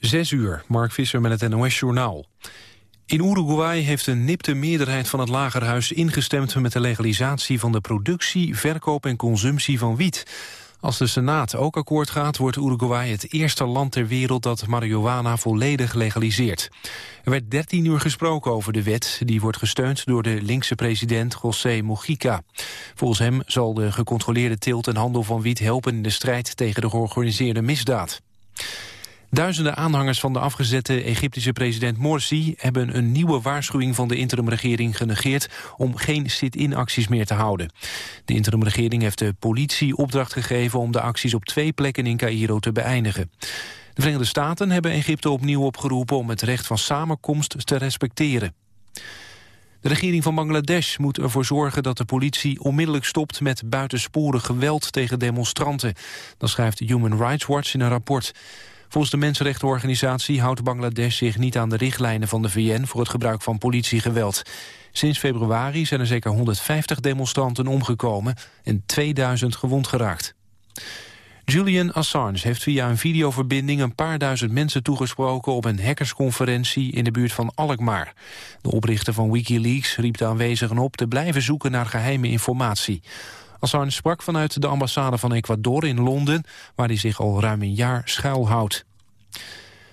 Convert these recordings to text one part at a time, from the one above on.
Zes uur, Mark Visser met het NOS-journaal. In Uruguay heeft een nipte meerderheid van het lagerhuis ingestemd met de legalisatie van de productie, verkoop en consumptie van wiet. Als de Senaat ook akkoord gaat, wordt Uruguay het eerste land ter wereld dat marihuana volledig legaliseert. Er werd 13 uur gesproken over de wet, die wordt gesteund door de linkse president José Mujica. Volgens hem zal de gecontroleerde teelt en handel van wiet helpen in de strijd tegen de georganiseerde misdaad. Duizenden aanhangers van de afgezette Egyptische president Morsi... hebben een nieuwe waarschuwing van de interimregering genegeerd... om geen sit-in acties meer te houden. De interimregering heeft de politie opdracht gegeven... om de acties op twee plekken in Cairo te beëindigen. De Verenigde Staten hebben Egypte opnieuw opgeroepen... om het recht van samenkomst te respecteren. De regering van Bangladesh moet ervoor zorgen dat de politie onmiddellijk stopt met buitensporig geweld tegen demonstranten. Dat schrijft Human Rights Watch in een rapport. Volgens de mensenrechtenorganisatie houdt Bangladesh zich niet aan de richtlijnen van de VN voor het gebruik van politiegeweld. Sinds februari zijn er zeker 150 demonstranten omgekomen en 2000 gewond geraakt. Julian Assange heeft via een videoverbinding een paar duizend mensen toegesproken op een hackersconferentie in de buurt van Alkmaar. De oprichter van Wikileaks riep de aanwezigen op te blijven zoeken naar geheime informatie. Assange sprak vanuit de ambassade van Ecuador in Londen... waar hij zich al ruim een jaar schuilhoudt.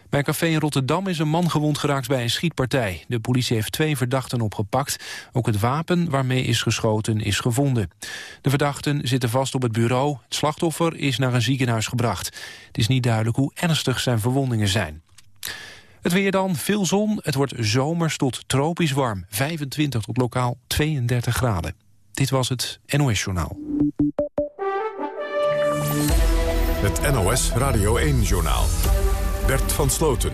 Bij een café in Rotterdam is een man gewond geraakt bij een schietpartij. De politie heeft twee verdachten opgepakt. Ook het wapen waarmee is geschoten is gevonden. De verdachten zitten vast op het bureau. Het slachtoffer is naar een ziekenhuis gebracht. Het is niet duidelijk hoe ernstig zijn verwondingen zijn. Het weer dan, veel zon. Het wordt zomers tot tropisch warm. 25 tot lokaal 32 graden. Dit was het NOS Journaal. Het NOS Radio 1-journaal. Bert van Sloten.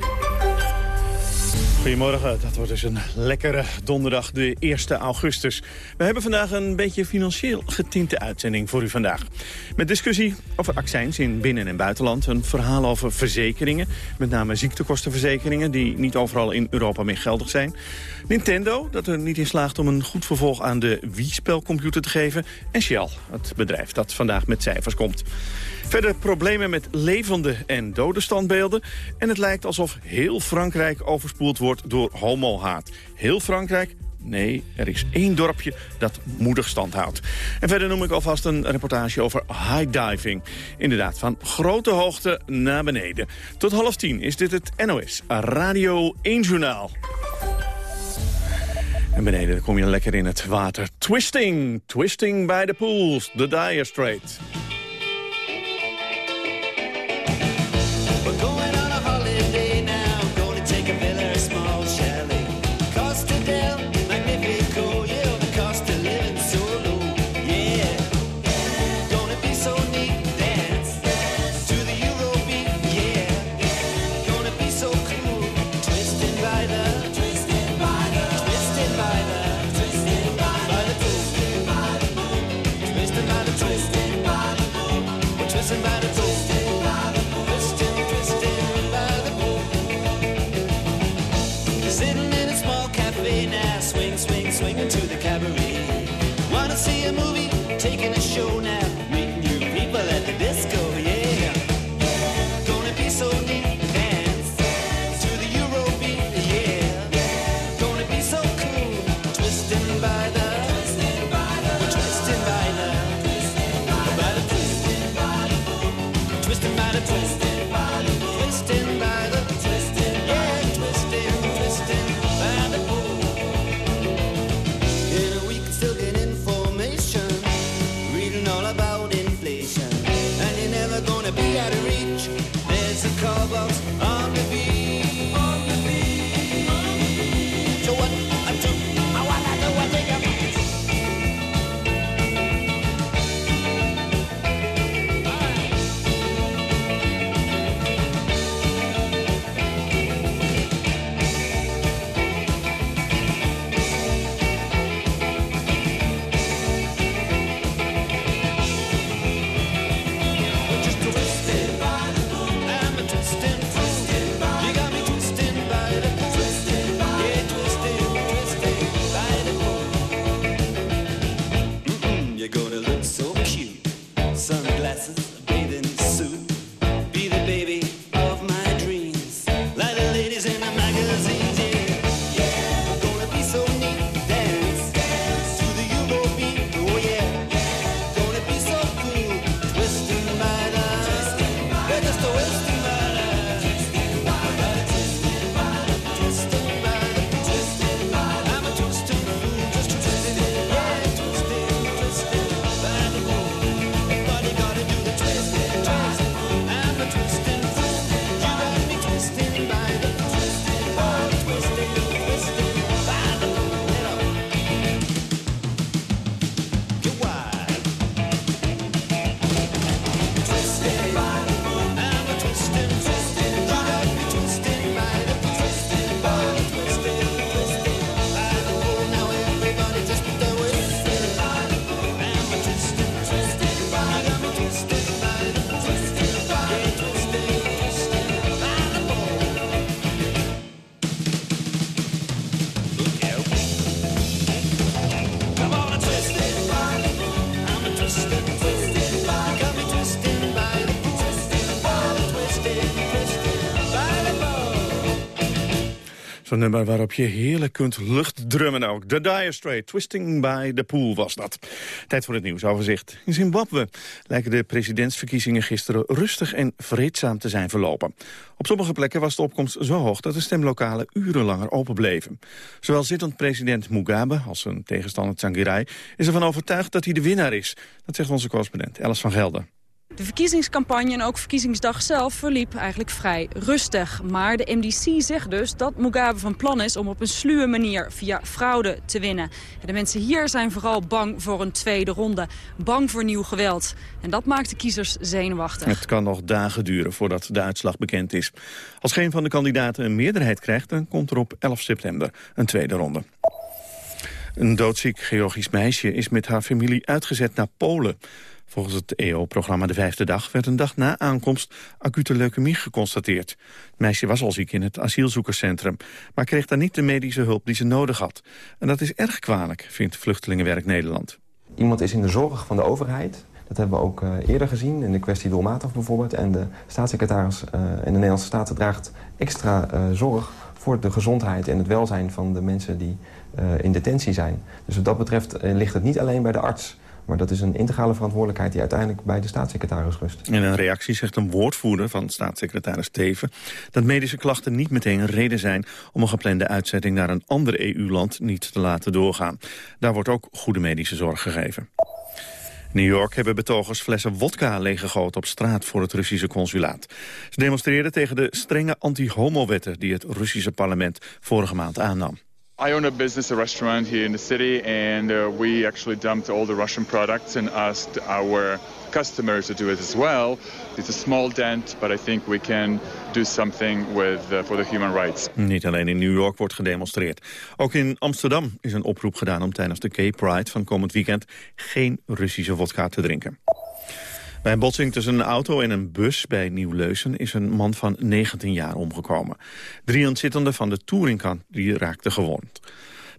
Goedemorgen, dat wordt dus een lekkere donderdag, de 1 augustus. We hebben vandaag een beetje financieel getinte uitzending voor u vandaag. Met discussie over accijns in binnen- en buitenland. Een verhaal over verzekeringen, met name ziektekostenverzekeringen... die niet overal in Europa meer geldig zijn. Nintendo, dat er niet in slaagt om een goed vervolg aan de Wii-spelcomputer te geven. En Shell, het bedrijf dat vandaag met cijfers komt. Verder problemen met levende en dode standbeelden. En het lijkt alsof heel Frankrijk overspoeld wordt door homohaat. Heel Frankrijk? Nee, er is één dorpje dat moedig stand houdt. En verder noem ik alvast een reportage over high diving. Inderdaad, van grote hoogte naar beneden. Tot half tien is dit het NOS Radio 1 Journaal. En beneden kom je lekker in het water. Twisting, twisting by the pools, the Dire Strait. show now. Zo'n nummer waarop je heerlijk kunt luchtdrummen ook. The Dire Straits, Twisting by the Pool was dat. Tijd voor het nieuwsoverzicht. In Zimbabwe lijken de presidentsverkiezingen gisteren rustig en vreedzaam te zijn verlopen. Op sommige plekken was de opkomst zo hoog dat de stemlokalen urenlanger open bleven. Zowel zittend president Mugabe als zijn tegenstander Tsvangirai is ervan overtuigd dat hij de winnaar is. Dat zegt onze correspondent Alice van Gelder. De verkiezingscampagne en ook verkiezingsdag zelf verliep eigenlijk vrij rustig. Maar de MDC zegt dus dat Mugabe van plan is om op een sluwe manier via fraude te winnen. En de mensen hier zijn vooral bang voor een tweede ronde. Bang voor nieuw geweld. En dat maakt de kiezers zenuwachtig. Het kan nog dagen duren voordat de uitslag bekend is. Als geen van de kandidaten een meerderheid krijgt, dan komt er op 11 september een tweede ronde. Een doodziek Georgisch meisje is met haar familie uitgezet naar Polen. Volgens het EO-programma De Vijfde Dag werd een dag na aankomst acute leukemie geconstateerd. Het meisje was al ziek in het asielzoekerscentrum, maar kreeg daar niet de medische hulp die ze nodig had. En dat is erg kwalijk, vindt Vluchtelingenwerk Nederland. Iemand is in de zorg van de overheid. Dat hebben we ook uh, eerder gezien in de kwestie doelmatig bijvoorbeeld. En de staatssecretaris uh, in de Nederlandse Staten draagt extra uh, zorg voor de gezondheid en het welzijn van de mensen die in detentie zijn. Dus wat dat betreft ligt het niet alleen bij de arts maar dat is een integrale verantwoordelijkheid die uiteindelijk bij de staatssecretaris rust. In een reactie zegt een woordvoerder van staatssecretaris Teven... dat medische klachten niet meteen een reden zijn om een geplande uitzetting naar een ander EU-land niet te laten doorgaan. Daar wordt ook goede medische zorg gegeven. New York hebben betogers flessen wodka leeggegoten op straat voor het Russische consulaat. Ze demonstreerden tegen de strenge anti-homo-wetten die het Russische parlement vorige maand aannam. I own a business, a restaurant here in the city, and uh, we actually dumped all the Russian products and asked our customers to do it as well. It's a small dent, but I think we can do something with, uh, for the human rights. Niet alleen in New York wordt gedemonstreerd. Ook in Amsterdam is een oproep gedaan om tijdens de Gay Pride van komend weekend geen Russische vodka te drinken. Bij een botsing tussen een auto en een bus bij Nieuw-Leusen is een man van 19 jaar omgekomen. Drie ontzittenden van de touringkant die raakten gewond.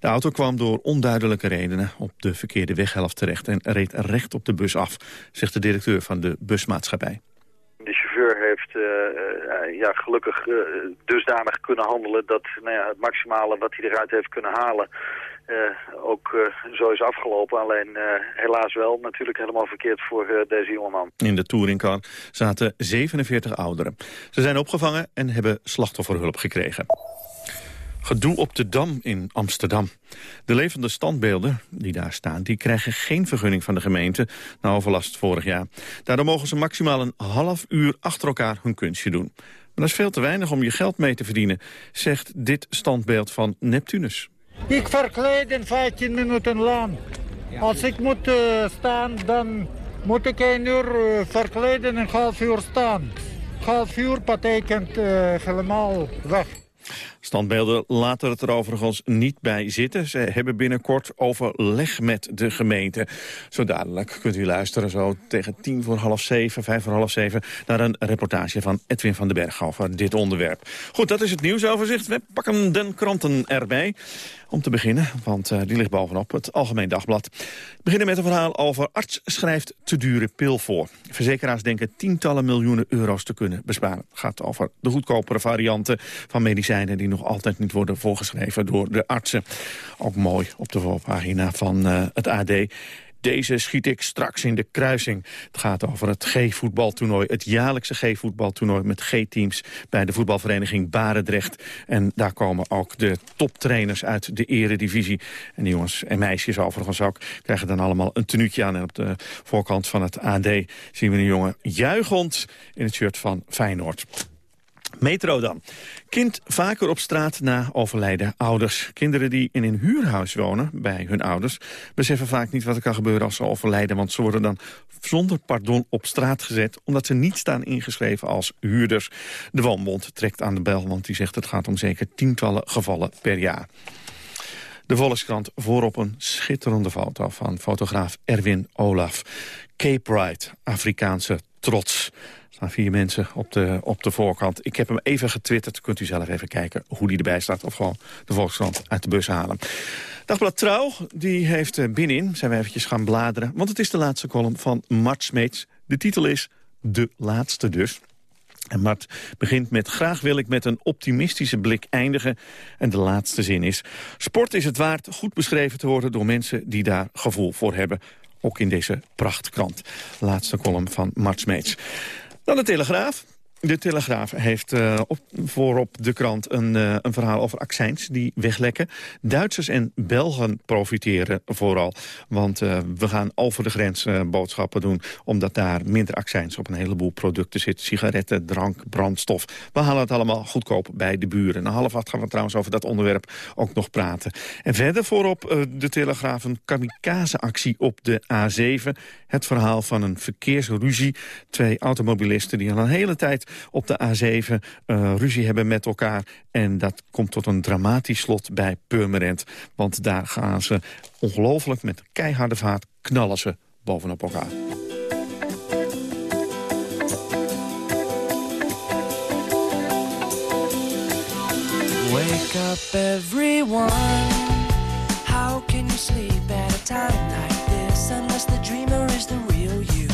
De auto kwam door onduidelijke redenen op de verkeerde weghelft terecht en reed recht op de bus af, zegt de directeur van de busmaatschappij. De chauffeur heeft uh, uh, ja, gelukkig uh, dusdanig kunnen handelen dat nou ja, het maximale wat hij eruit heeft kunnen halen uh, ook uh, zo is afgelopen. Alleen uh, helaas wel natuurlijk helemaal verkeerd voor deze jongeman. In de touringcar zaten 47 ouderen. Ze zijn opgevangen en hebben slachtofferhulp gekregen. Gedoe op de Dam in Amsterdam. De levende standbeelden die daar staan, die krijgen geen vergunning van de gemeente na overlast vorig jaar. Daardoor mogen ze maximaal een half uur achter elkaar hun kunstje doen. Maar dat is veel te weinig om je geld mee te verdienen, zegt dit standbeeld van Neptunus. Ik verkleed in 15 minuten lang. Als ik moet uh, staan, dan moet ik een uur uh, verkleden en een half uur staan. Half uur betekent uh, helemaal weg. Standbeelden laten het er overigens niet bij zitten. Ze hebben binnenkort overleg met de gemeente. Zo dadelijk kunt u luisteren zo tegen tien voor half zeven, vijf voor half zeven... naar een reportage van Edwin van den Berg over dit onderwerp. Goed, dat is het nieuwsoverzicht. We pakken de kranten erbij. Om te beginnen, want uh, die ligt bovenop, het Algemeen Dagblad. We beginnen met een verhaal over arts schrijft te dure pil voor. Verzekeraars denken tientallen miljoenen euro's te kunnen besparen. Het gaat over de goedkopere varianten van medicijnen... die nog altijd niet worden voorgeschreven door de artsen. Ook mooi op de voorpagina van uh, het AD. Deze schiet ik straks in de kruising. Het gaat over het G-voetbaltoernooi, het jaarlijkse G-voetbaltoernooi met G-teams bij de voetbalvereniging Barendrecht. En daar komen ook de toptrainers uit de eredivisie. En die jongens en meisjes overigens ook krijgen dan allemaal een tenuutje aan. En op de voorkant van het AD zien we een jongen juichend in het shirt van Feyenoord. Metro dan. Kind vaker op straat na overlijden ouders. Kinderen die in een huurhuis wonen bij hun ouders... beseffen vaak niet wat er kan gebeuren als ze overlijden... want ze worden dan zonder pardon op straat gezet... omdat ze niet staan ingeschreven als huurders. De Woonbond trekt aan de bel, want die zegt... het gaat om zeker tientallen gevallen per jaar. De Volkskrant voorop een schitterende foto van fotograaf Erwin Olaf. Cape Pride, Afrikaanse trots staan vier mensen op de, op de voorkant. Ik heb hem even getwitterd. Kunt u zelf even kijken hoe die erbij staat. Of gewoon de Volkskrant uit de bus halen. Dagblad Trouw, die heeft eh, binnenin, zijn we eventjes gaan bladeren. Want het is de laatste column van Mart Smeets. De titel is De Laatste dus. En Mart begint met graag wil ik met een optimistische blik eindigen. En de laatste zin is... Sport is het waard goed beschreven te worden door mensen die daar gevoel voor hebben. Ook in deze prachtkrant. Laatste column van Mart Smeets. Dan de Telegraaf. De Telegraaf heeft uh, op, voorop de krant een, uh, een verhaal over accijns die weglekken. Duitsers en Belgen profiteren vooral. Want uh, we gaan over de grens boodschappen doen... omdat daar minder accijns op een heleboel producten zit. Sigaretten, drank, brandstof. We halen het allemaal goedkoop bij de buren. Na half acht gaan we trouwens over dat onderwerp ook nog praten. En verder voorop de Telegraaf een kamikaze-actie op de A7. Het verhaal van een verkeersruzie. Twee automobilisten die al een hele tijd op de A7 uh, ruzie hebben met elkaar. En dat komt tot een dramatisch slot bij Purmerend. Want daar gaan ze ongelooflijk met keiharde vaart knallen ze bovenop elkaar. Wake up everyone How can you sleep at a time like this Unless the dreamer is the real you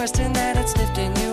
Requesting that it's lifting you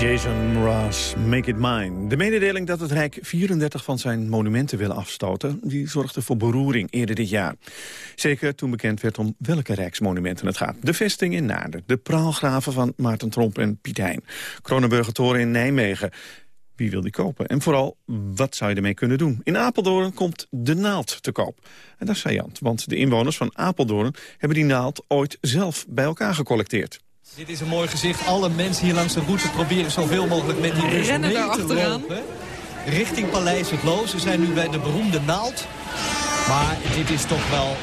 Jason Mraz, Make It Mine. De mededeling dat het Rijk 34 van zijn monumenten wil afstoten... die zorgde voor beroering eerder dit jaar. Zeker toen bekend werd om welke rijksmonumenten het gaat. De vesting in Naarden, de praalgraven van Maarten Tromp en Piet Hein... Kronenburger Toren in Nijmegen. Wie wil die kopen? En vooral, wat zou je ermee kunnen doen? In Apeldoorn komt de naald te koop. En dat is saillant, want de inwoners van Apeldoorn... hebben die naald ooit zelf bij elkaar gecollecteerd. Dit is een mooi gezicht. Alle mensen hier langs de route proberen zoveel mogelijk met die bus mee daar te achteraan. lopen. Richting Paleis het Loos. We zijn nu bij de beroemde naald. Maar dit is toch wel...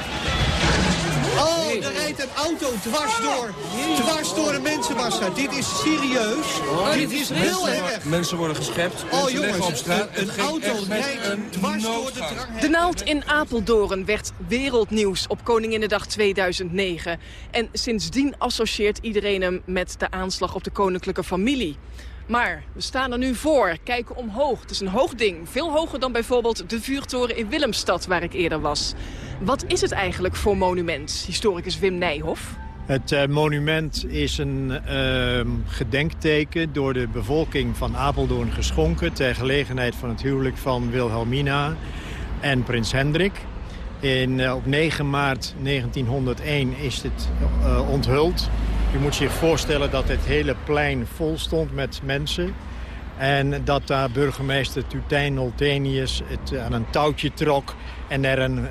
Oh, er rijdt een auto dwars door. Dwars door de mensenmassa. Dit is serieus. dit is heel erg. Mensen worden geschept. Oh jongens, op straat. een, auto rijdt een dwars door de drang. De naald in Apeldoorn werd wereldnieuws op Koninginnedag 2009. En sindsdien associeert iedereen hem met de aanslag op de koninklijke familie. Maar we staan er nu voor, kijken omhoog. Het is een hoog ding, veel hoger dan bijvoorbeeld de vuurtoren in Willemstad waar ik eerder was. Wat is het eigenlijk voor monument, historicus Wim Nijhoff? Het uh, monument is een uh, gedenkteken door de bevolking van Apeldoorn geschonken... ter gelegenheid van het huwelijk van Wilhelmina en prins Hendrik. Uh, op 9 maart 1901 is het onthuld. U moet zich voorstellen dat het hele plein vol stond met mensen... En dat daar burgemeester Tutijn Noltenius het aan een touwtje trok... en er een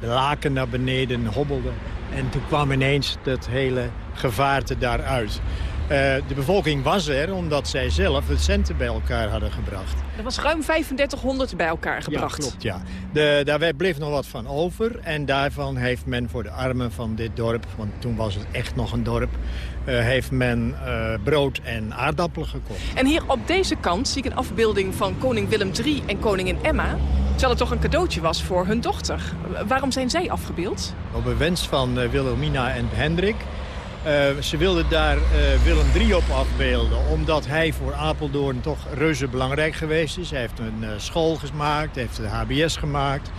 laken naar beneden hobbelde. En toen kwam ineens dat hele gevaarte daaruit. Uh, de bevolking was er omdat zij zelf het centen bij elkaar hadden gebracht. Er was ruim 3500 bij elkaar gebracht. Ja, klopt, ja. De, daar bleef nog wat van over. En daarvan heeft men voor de armen van dit dorp... want toen was het echt nog een dorp... Uh, heeft men uh, brood en aardappelen gekocht. En hier op deze kant zie ik een afbeelding van koning Willem III en koningin Emma... Terwijl het toch een cadeautje was voor hun dochter. Waarom zijn zij afgebeeld? Op een wens van Wilhelmina en Hendrik uh, ze wilden daar uh, Willem III op afbeelden. Omdat hij voor Apeldoorn toch reuze belangrijk geweest is. Hij heeft een uh, school gemaakt, heeft de HBS gemaakt.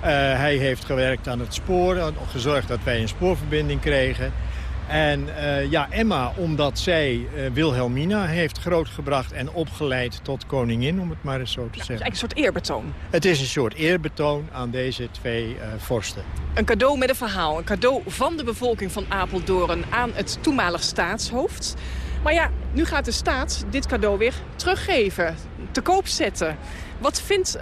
hij heeft gewerkt aan het spoor, gezorgd dat wij een spoorverbinding kregen. En uh, ja, Emma, omdat zij uh, Wilhelmina heeft grootgebracht en opgeleid tot koningin, om het maar eens zo te ja, zeggen. Het is eigenlijk een soort eerbetoon. Het is een soort eerbetoon aan deze twee uh, vorsten. Een cadeau met een verhaal. Een cadeau van de bevolking van Apeldoorn aan het toenmalig staatshoofd. Maar ja, nu gaat de staat dit cadeau weer teruggeven, te koop zetten. Wat vindt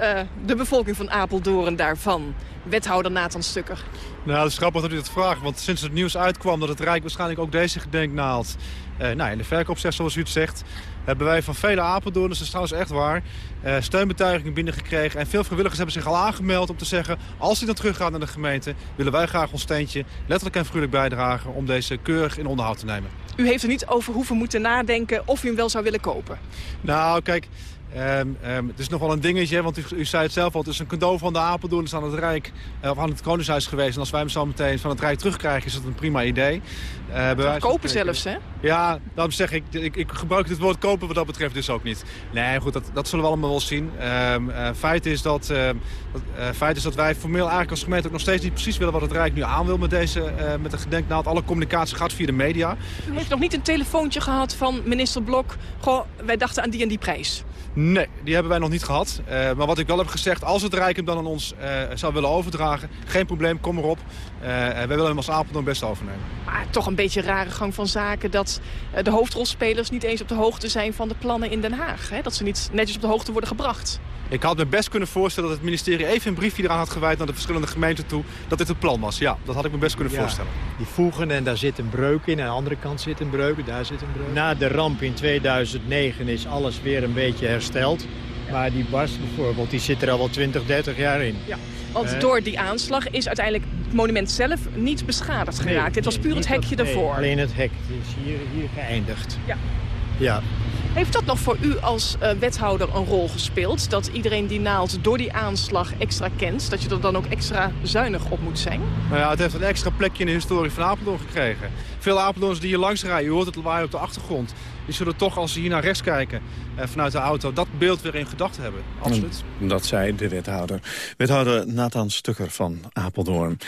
de bevolking van Apeldoorn daarvan? Wethouder Nathan Stukker. Nou, dat is grappig dat u dat vraagt. Want sinds het nieuws uitkwam dat het Rijk waarschijnlijk ook deze gedenknaald... Uh, nou, in de verkoop zegt, zoals u het zegt... hebben wij van vele Apeldoorners, dat is trouwens echt waar... Uh, steunbetuigingen binnengekregen. En veel vrijwilligers hebben zich al aangemeld om te zeggen... als hij dan teruggaat naar de gemeente... willen wij graag ons steentje letterlijk en figuurlijk bijdragen... om deze keurig in onderhoud te nemen. U heeft er niet over hoeven moeten nadenken of u hem wel zou willen kopen? Nou, kijk... Um, um, het is nog wel een dingetje, want u, u, zei het zelf al. Het is een cadeau van de Apeldoorners aan het Rijk, uh, of aan het Koningshuis geweest. En als wij hem zo meteen van het Rijk terugkrijgen, is dat een prima idee. Uh, kopen zelfs, hè? Ja, daarom zeg ik, ik, ik gebruik het woord kopen wat dat betreft dus ook niet. Nee, goed, dat, dat zullen we allemaal wel zien. Um, uh, feit, is dat, dat feit is dat wij formeel eigenlijk als gemeente ook nog steeds niet precies willen wat het Rijk nu aan wil met, deze, met de gedenknaald. Alle communicatie gaat via de media. U heeft nog niet een telefoontje gehad van minister Blok. Goh, wij dachten aan die en die prijs. Nee, die hebben wij nog niet gehad. Uh, maar wat ik wel heb gezegd, als het Rijk hem dan aan ons uh, zou willen overdragen... geen probleem, kom erop. Uh, wij willen hem als Apeldoorn best overnemen. Maar toch een beetje een rare gang van zaken... dat de hoofdrolspelers niet eens op de hoogte zijn van de plannen in Den Haag. Hè? Dat ze niet netjes op de hoogte worden gebracht. Ik had me best kunnen voorstellen dat het ministerie even een briefje eraan had gewijd... naar de verschillende gemeenten toe, dat dit het plan was. Ja, dat had ik me best kunnen ja, voorstellen. Die voegen en daar zit een breuk in. Aan de andere kant zit een breuk, daar zit een breuk. Na de ramp in 2009 is alles weer een beetje hersteld. Maar die barst bijvoorbeeld, die zit er al wel 20, 30 jaar in. Ja, want uh, door die aanslag is uiteindelijk het monument zelf niet beschadigd geraakt. Nee, Dit was puur het hekje dat, ervoor. Nee, alleen het hek is hier, hier geëindigd. Ja. Ja. Heeft dat nog voor u als uh, wethouder een rol gespeeld? Dat iedereen die naald door die aanslag extra kent? Dat je er dan ook extra zuinig op moet zijn? Nou ja, het heeft een extra plekje in de historie van Apeldoorn gekregen. Veel Apeldoorns die hier langs rijden, je hoort het lawaai op de achtergrond. Die zullen toch, als ze hier naar rechts kijken uh, vanuit de auto, dat beeld weer in gedachten hebben. Absoluut. Dat zei de wethouder. Wethouder Nathan Stukker van Apeldoorn.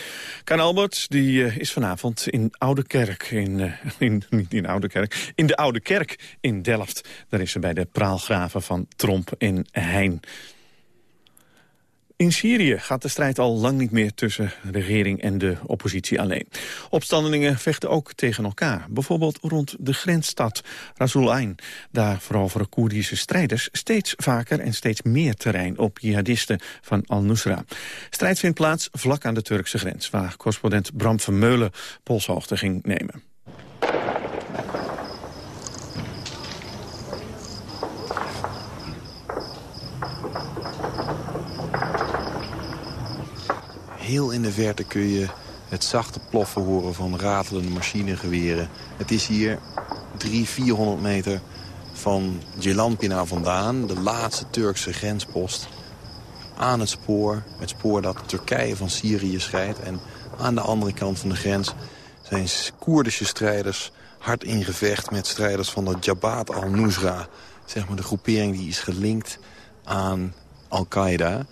Kan Albert die, uh, is vanavond in Oude Kerk, in, uh, in, Oude Kerk, in de Oude Kerk in Delft. Daar is ze bij de praalgraven van Tromp in Heijn. In Syrië gaat de strijd al lang niet meer tussen de regering en de oppositie alleen. Opstandelingen vechten ook tegen elkaar. Bijvoorbeeld rond de grensstad Rasul Ain. Daar veroveren Koerdische strijders steeds vaker en steeds meer terrein op jihadisten van Al-Nusra. Strijd vindt plaats vlak aan de Turkse grens, waar correspondent Bram Vermeulen polshoogte ging nemen. Heel in de verte kun je het zachte ploffen horen van ratelende machinegeweren. Het is hier 300, 400 meter van Cilampina vandaan, de laatste Turkse grenspost. Aan het spoor, het spoor dat Turkije van Syrië scheidt. En aan de andere kant van de grens zijn Koerdische strijders hard in gevecht met strijders van de Jabhat al-Nusra. zeg maar, de groepering die is gelinkt aan Al-Qaeda.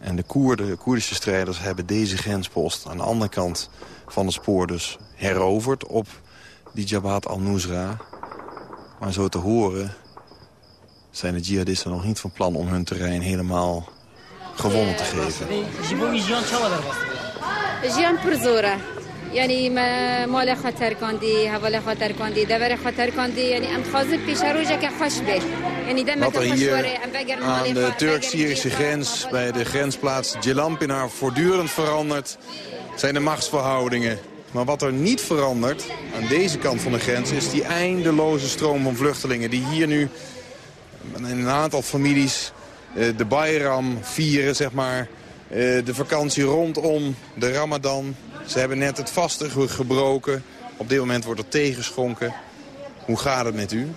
En de Koerden, Koerdische strijders hebben deze grenspost aan de andere kant van het spoor dus heroverd op die Jabhat al-Nusra. Maar zo te horen zijn de jihadisten nog niet van plan om hun terrein helemaal gewonnen te geven. یعنی مال خاطر کاندی حواله خاطر کاندی دور خاطر کاندی یعنی ام خازم پیش روزه که خوش به یعنی دم Wat er hier aan de Turk-Syrische grens bij de grensplaats Jelampina voortdurend verandert zijn de machtsverhoudingen. Maar wat er niet verandert aan deze kant van de grens is die eindeloze stroom van vluchtelingen die hier nu in een aantal families de Bayram vieren, zeg maar. De vakantie rondom de Ramadan. Ze hebben net het vaste gebroken. Op dit moment wordt er tegengeschonken. Hoe gaat het met u?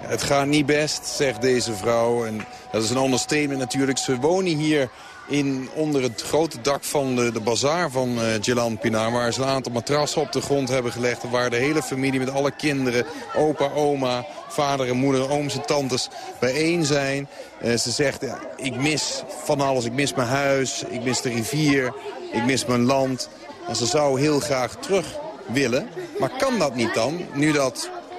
Het gaat niet best, zegt deze vrouw. En dat is een understatement natuurlijk. Ze wonen hier in, onder het grote dak van de, de bazaar van uh, Jelan Pinar... waar ze een aantal matrassen op de grond hebben gelegd... waar de hele familie met alle kinderen, opa, oma, vader en moeder, ooms en tantes bijeen zijn. Uh, ze zegt, ik mis van alles. Ik mis mijn huis, ik mis de rivier, ik mis mijn land. En ze zou heel graag terug willen. Maar kan dat niet dan, nu dat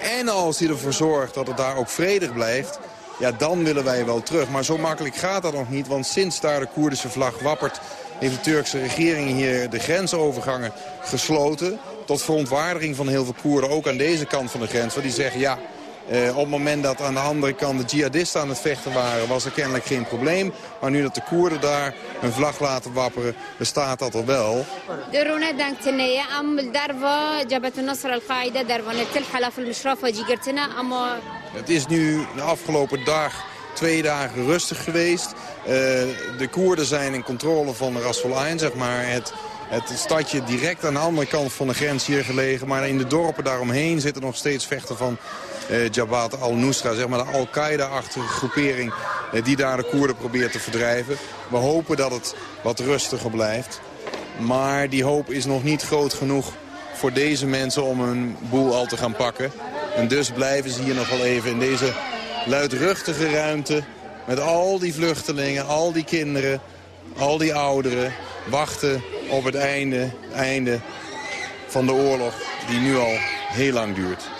en als hij ervoor zorgt dat het daar ook vredig blijft... ja, dan willen wij wel terug. Maar zo makkelijk gaat dat nog niet. Want sinds daar de Koerdische vlag wappert... heeft de Turkse regering hier de grensovergangen gesloten. Tot verontwaardiging van heel veel Koerden, ook aan deze kant van de grens. Want die zeggen, ja, op het moment dat aan de andere kant de jihadisten aan het vechten waren... was er kennelijk geen probleem. Maar nu dat de Koerden daar hun vlag laten wapperen, bestaat dat al wel. Het is nu de afgelopen dag twee dagen rustig geweest. Uh, de Koerden zijn in controle van Ras Al zeg maar het het stadje direct aan de andere kant van de grens hier gelegen. Maar in de dorpen daaromheen zitten nog steeds vechten van uh, Jabhat al-Nusra. Zeg maar de Al-Qaeda-achtige groepering uh, die daar de Koerden probeert te verdrijven. We hopen dat het wat rustiger blijft. Maar die hoop is nog niet groot genoeg voor deze mensen om hun boel al te gaan pakken. En dus blijven ze hier nog wel even in deze luidruchtige ruimte... met al die vluchtelingen, al die kinderen, al die ouderen... wachten op het einde, einde van de oorlog die nu al heel lang duurt.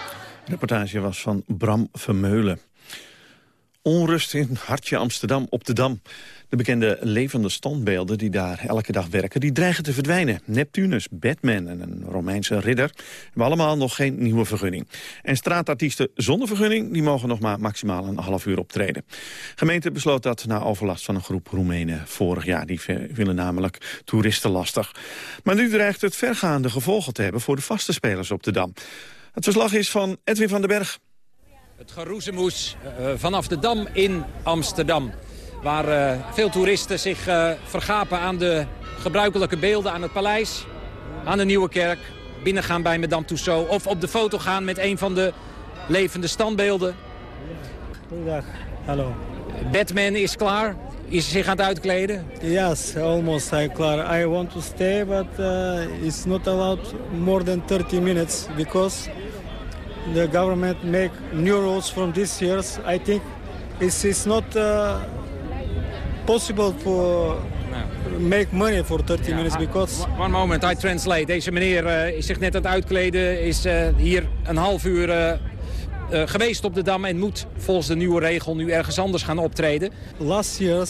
De reportage was van Bram Vermeulen. Onrust in Hartje Amsterdam op de Dam. De bekende levende standbeelden die daar elke dag werken... die dreigen te verdwijnen. Neptunus, Batman en een Romeinse ridder... hebben allemaal nog geen nieuwe vergunning. En straatartiesten zonder vergunning... die mogen nog maar maximaal een half uur optreden. De gemeente besloot dat na overlast van een groep Roemenen vorig jaar. Die willen namelijk toeristen lastig. Maar nu dreigt het vergaande gevolgen te hebben... voor de vaste spelers op de Dam. Het verslag is van Edwin van den Berg. Het geroezemoes uh, vanaf de Dam in Amsterdam. Waar uh, veel toeristen zich uh, vergapen aan de gebruikelijke beelden aan het paleis. Aan de Nieuwe Kerk. Binnengaan bij Madame Tussauds. Of op de foto gaan met een van de levende standbeelden. Goedendag, hallo. Batman is klaar. Is zich aan het uitkleden? Yes, almost I'm klaar. I want to stay, but uh, it's not allowed more than 30 minutes because the government make new rules from this year. I think it's, it's not uh, possible to make money for 30 minutes because... One moment, I translate. Deze meneer uh, is zich net aan het uitkleden, is uh, hier een half uur uh, geweest op de Dam... en moet volgens de nieuwe regel nu ergens anders gaan optreden. Last year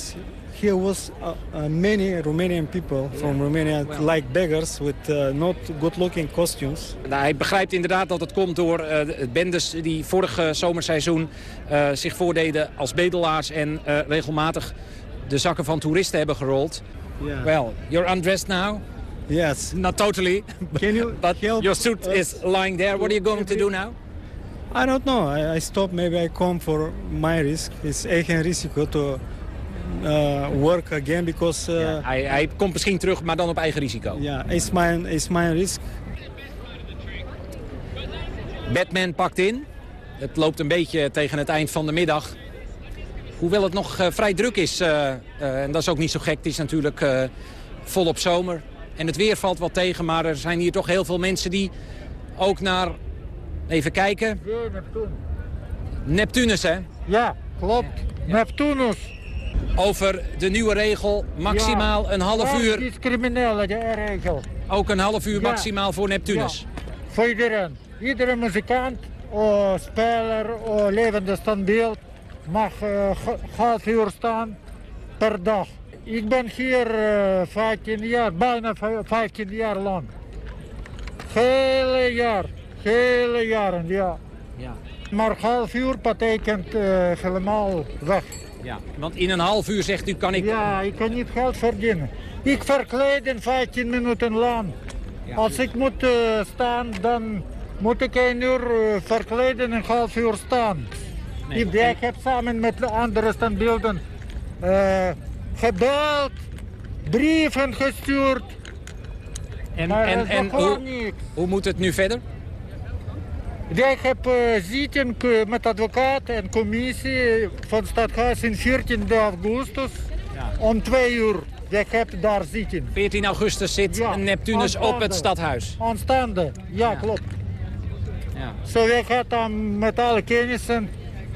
here was uh, uh, many Romanian people from Romania like beggars with uh, not good-looking costumes. Nou, hij begrijpt inderdaad dat het komt door uh, bendes die vorig zomerseizoen uh, zich voordeden als bedelaars en uh, regelmatig de zakken van toeristen hebben gerold. Yeah. Well, you're undressed now? Yes. Not totally. Can you but your suit us? is lying there. What are you going to do now? I don't know. I, I stop. Maybe I come for my risk. It's eigen risico to uh, work again because. Uh, Hij, hij komt misschien terug, maar dan op eigen risico. ja, it's mijn it's mijn risk. Batman pakt in. Het loopt een beetje tegen het eind van de middag. Hoewel het nog eh, vrij druk is, eh, eh, en dat is ook niet zo gek. Het is natuurlijk eh, volop zomer. En het weer valt wat tegen, maar er zijn hier toch heel veel mensen die ook naar... Even kijken. Neptunus, hè? Ja, klopt. Neptunus. Over de nieuwe regel, maximaal een half Dat uur. is criminele, de regel. Ook een half uur Ja. maximaal voor Neptunus. Voor iedereen. Iedere muzikant, of speler, of levende standbeeld mag eh, g- half uur staan per dag. Ik ben hier eh 15 jaar, bijna vij- 15 jaar lang. Hele jaar, hele jaren, ja. Ja. Maar half uur betekent eh, helemaal weg. Ja, want in een half uur zegt u kan ik... Ja, ik kan niet geld verdienen. Ik verkleed in 15 minuten lang. Als ik moet eh, staan, dan moet ik een uur eh, verkleden en een half uur staan. Nee, ik, ik heb samen met de andere standbeelden eh, gebeld, brieven gestuurd. En, maar en, en hoe moet het nu verder? Ik heb uh, zitten eh, met advocaat en commissie van Stadhuis in 14 augustus om twee uur. Ik heb daar zitten. 14 augustus zit Neptunus op het stadhuis. Aanstaande, ja, klopt. Ja. Zo, ik ga dan met alle kennissen.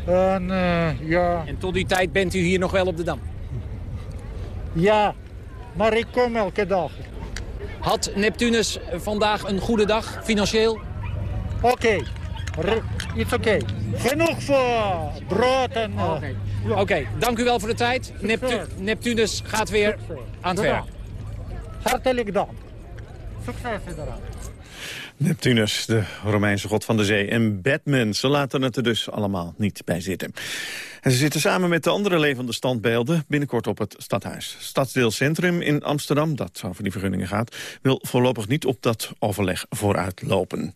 En eh, ja, En tot die tijd bent u hier nog wel op de Dam. ja, maar ik kom elke dag. Had Neptunus vandaag een goede dag, financieel? Oké, it's oké. Genoeg voor brood en... eh, Oké, dank u wel voor de tijd. Neptu- Neptunus gaat weer aan het werk. Hartelijk dank. Succes eraan. Neptunus, de Romeinse god van de zee. En Batman, ze laten het er dus allemaal niet bij zitten. En ze zitten samen met de andere levende standbeelden binnenkort op het stadhuis. Stadsdeel Centrum in Amsterdam, dat over die vergunningen gaat... wil voorlopig niet op dat overleg vooruit lopen.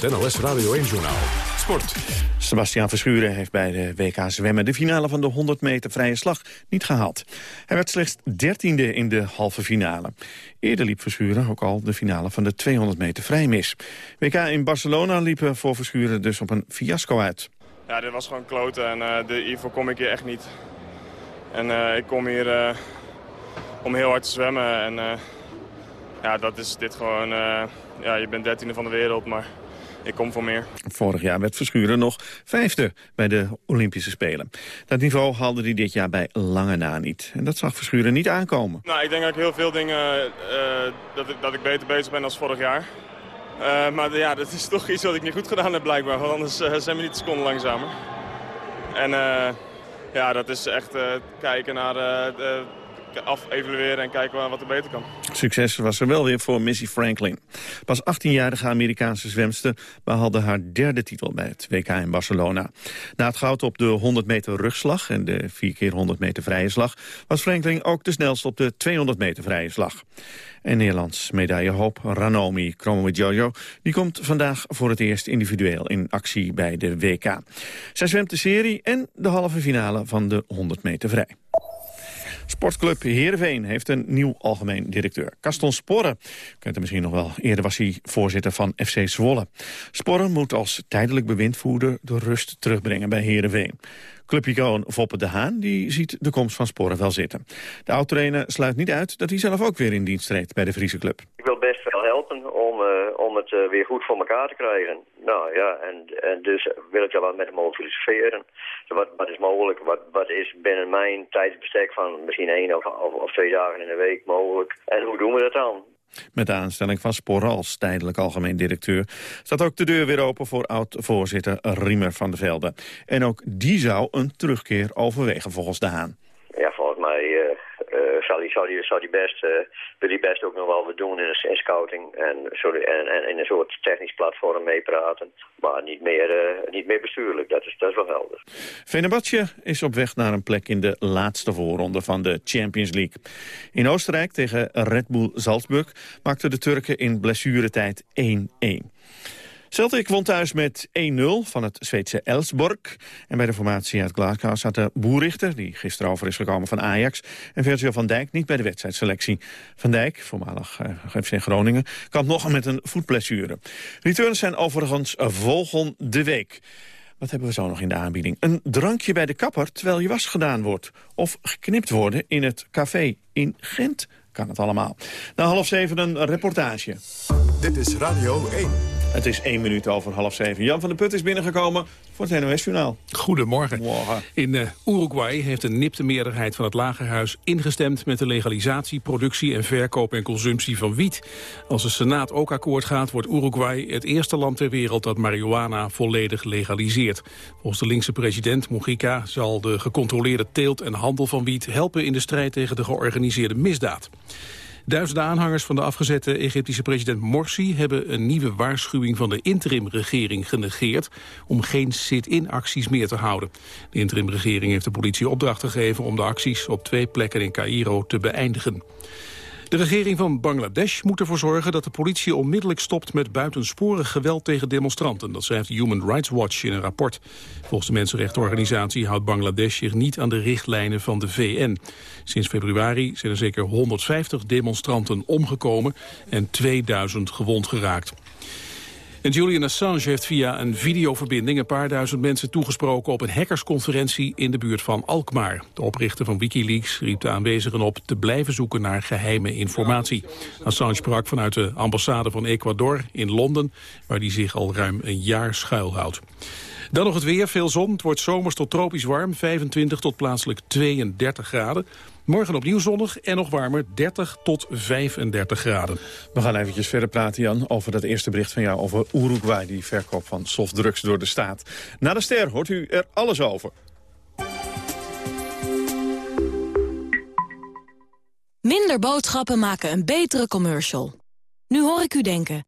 Het NOS Radio 1-journaal. Sport. Sebastiaan Verschuren heeft bij de WK Zwemmen de finale van de 100 meter vrije slag niet gehaald. Hij werd slechts dertiende in de halve finale. Eerder liep Verschuren ook al de finale van de 200 meter vrij mis. WK in Barcelona liepen voor Verschuren dus op een fiasco uit. Ja, dit was gewoon kloten en eh, de, hiervoor kom ik hier echt niet. En eh, ik kom hier eh, om heel hard te zwemmen en eh, ja, dat is dit gewoon... eh, ja, je bent dertiende van de wereld, maar ik kom voor meer. Vorig jaar werd Verschuren nog vijfde bij de Olympische Spelen. Dat niveau haalde hij dit jaar bij lange na niet. En dat zag Verschuren niet aankomen. Nou, ik denk dat ik heel veel dingen, eh, dat, ik, dat ik beter bezig ben dan vorig jaar. Eh, maar ja, dat is toch iets wat ik niet goed gedaan heb blijkbaar, want anders eh, zijn we niet een seconde langzamer. En ja, dat is echt kijken naar, af evalueren en kijken wat er beter kan. Succes was er wel weer voor Missy Franklin. Pas 18-jarige Amerikaanse zwemster behaalde haar derde titel bij het WK in Barcelona. Na het goud op de 100 meter rugslag en de 4 keer 100 meter vrije slag... was Franklin ook de snelste op de 200 meter vrije slag. En Nederlands medaillehoop Ranomi Kromowidjojo... die komt vandaag voor het eerst individueel in actie bij de WK. Zij zwemt de serie en de halve finale van de 100 meter vrij. Sportclub Heerenveen heeft een nieuw algemeen directeur. Gaston Sporre. U kent hem misschien nog wel. Eerder was hij voorzitter van FC Zwolle. Sporre moet als tijdelijk bewindvoerder de rust terugbrengen bij Heerenveen. Clubicoon Foppe de Haan die ziet de komst van Sporre wel zitten. De oud-trainer sluit niet uit dat hij zelf ook weer in dienst treedt bij de Friese club best wel helpen om, eh, om het eh, weer goed voor elkaar te krijgen. Nou ja, en, en dus wil ik daar wat met hem over filosoferen. Dus Wat, wat is mogelijk? Wat, wat is binnen mijn tijdsbestek van misschien één of, of, twee dagen in de week mogelijk? En hoe doen we dat dan? Met de aanstelling van Sporre als tijdelijk algemeen directeur... staat ook de deur weer open voor oud-voorzitter Riemer van der Velde. En ook die zou een terugkeer overwegen volgens de Haan. Ja, volgens mij eh, eh, zal hij die zou die, zou die best, uh, wil die best ook nog wel wat doen in, in scouting en, en, en in een soort technisch platform meepraten. Maar niet meer, uh, niet meer bestuurlijk, dat is, dat is wel helder. Venebatje is op weg naar een plek in de laatste voorronde van de Champions League. In Oostenrijk tegen Red Bull Salzburg maakten de Turken in blessuretijd 1-1. Celtic won thuis met 1-0 van het Zweedse Elsborg. En bij de formatie uit Glasgow zaten Boerichter, die gisteren over is gekomen van Ajax... en Virgil van Dijk niet bij de wedstrijdselectie. Van Dijk, voormalig uh, FC Groningen, kan nog met een voetblessure. Returns zijn overigens volgende week. Wat hebben we zo nog in de aanbieding? Een drankje bij de kapper terwijl je was gedaan wordt. Of geknipt worden in het café in Gent. Kan het allemaal. Na half zeven een reportage. Dit is Radio 1. Het is één minuut over half zeven. Jan van der Put is binnengekomen voor het NOS-journaal. Goedemorgen. In uh, Uruguay heeft een nipte meerderheid van het Lagerhuis ingestemd... met de legalisatie, productie en verkoop en consumptie van wiet. Als de Senaat ook akkoord gaat, wordt Uruguay het eerste land ter wereld... dat marihuana volledig legaliseert. Volgens de linkse president Mujica zal de gecontroleerde teelt en handel van wiet... helpen in de strijd tegen de georganiseerde misdaad. Duizenden aanhangers van de afgezette Egyptische president Morsi... hebben een nieuwe waarschuwing van de interimregering genegeerd... om geen sit-in-acties meer te houden. De interimregering heeft de politie opdracht gegeven... om de acties op twee plekken in Cairo te beëindigen. De regering van Bangladesh moet ervoor zorgen dat de politie onmiddellijk stopt met buitensporig geweld tegen demonstranten. Dat schrijft Human Rights Watch in een rapport. Volgens de mensenrechtenorganisatie houdt Bangladesh zich niet aan de richtlijnen van de VN. Sinds februari zijn er zeker 150 demonstranten omgekomen en 2000 gewond geraakt. En Julian Assange heeft via een videoverbinding een paar duizend mensen toegesproken op een hackersconferentie in de buurt van Alkmaar. De oprichter van Wikileaks riep de aanwezigen op te blijven zoeken naar geheime informatie. Assange sprak vanuit de ambassade van Ecuador in Londen, waar hij zich al ruim een jaar schuilhoudt. Dan nog het weer, veel zon. Het wordt zomers tot tropisch warm, 25 tot plaatselijk 32 graden. Morgen opnieuw zonnig en nog warmer, 30 tot 35 graden. We gaan eventjes verder praten, Jan, over dat eerste bericht van jou... over Uruguay, die verkoop van softdrugs door de staat. Na de ster hoort u er alles over. Minder boodschappen maken een betere commercial. Nu hoor ik u denken...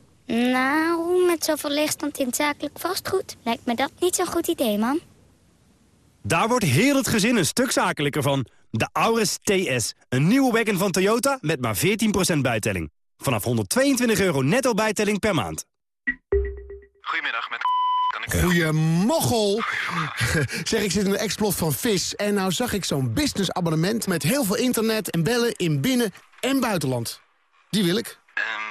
Nou, met zoveel leegstand in zakelijk vastgoed lijkt me dat niet zo'n goed idee, man. Daar wordt heel het gezin een stuk zakelijker van. De Auris TS, een nieuwe wagon van Toyota met maar 14% bijtelling. Vanaf 122 euro netto bijtelling per maand. Goedemiddag, met kan ik... Goeiemoggel! zeg, ik zit in een explot van vis en nou zag ik zo'n businessabonnement... met heel veel internet en bellen in binnen- en buitenland. Die wil ik. Um,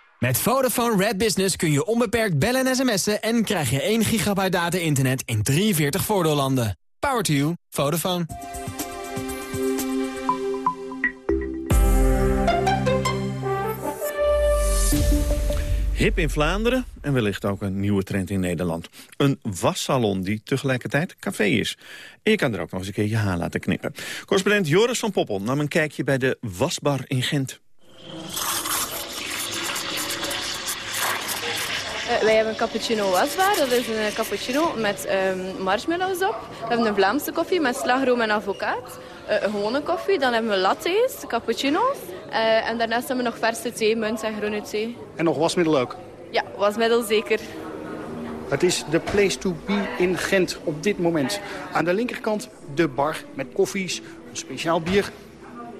Met Vodafone Red Business kun je onbeperkt bellen en sms'en... en krijg je 1 gigabyte data-internet in 43 voordeellanden. Power to you. Vodafone. Hip in Vlaanderen en wellicht ook een nieuwe trend in Nederland. Een wassalon die tegelijkertijd café is. En je kan er ook nog eens een keer je haar laten knippen. Correspondent Joris van Poppel nam een kijkje bij de wasbar in Gent. Uh, wij hebben een cappuccino wasbaar. Dat is een cappuccino met um, marshmallows op. We hebben een Vlaamse koffie met slagroom en avocaat. Uh, een gewone koffie. Dan hebben we lattes, cappuccino's. Uh, en daarnaast hebben we nog verse thee, munt en groene thee. En nog wasmiddel ook? Ja, wasmiddel zeker. Het is de place to be in Gent op dit moment. Aan de linkerkant de bar met koffies, een speciaal bier.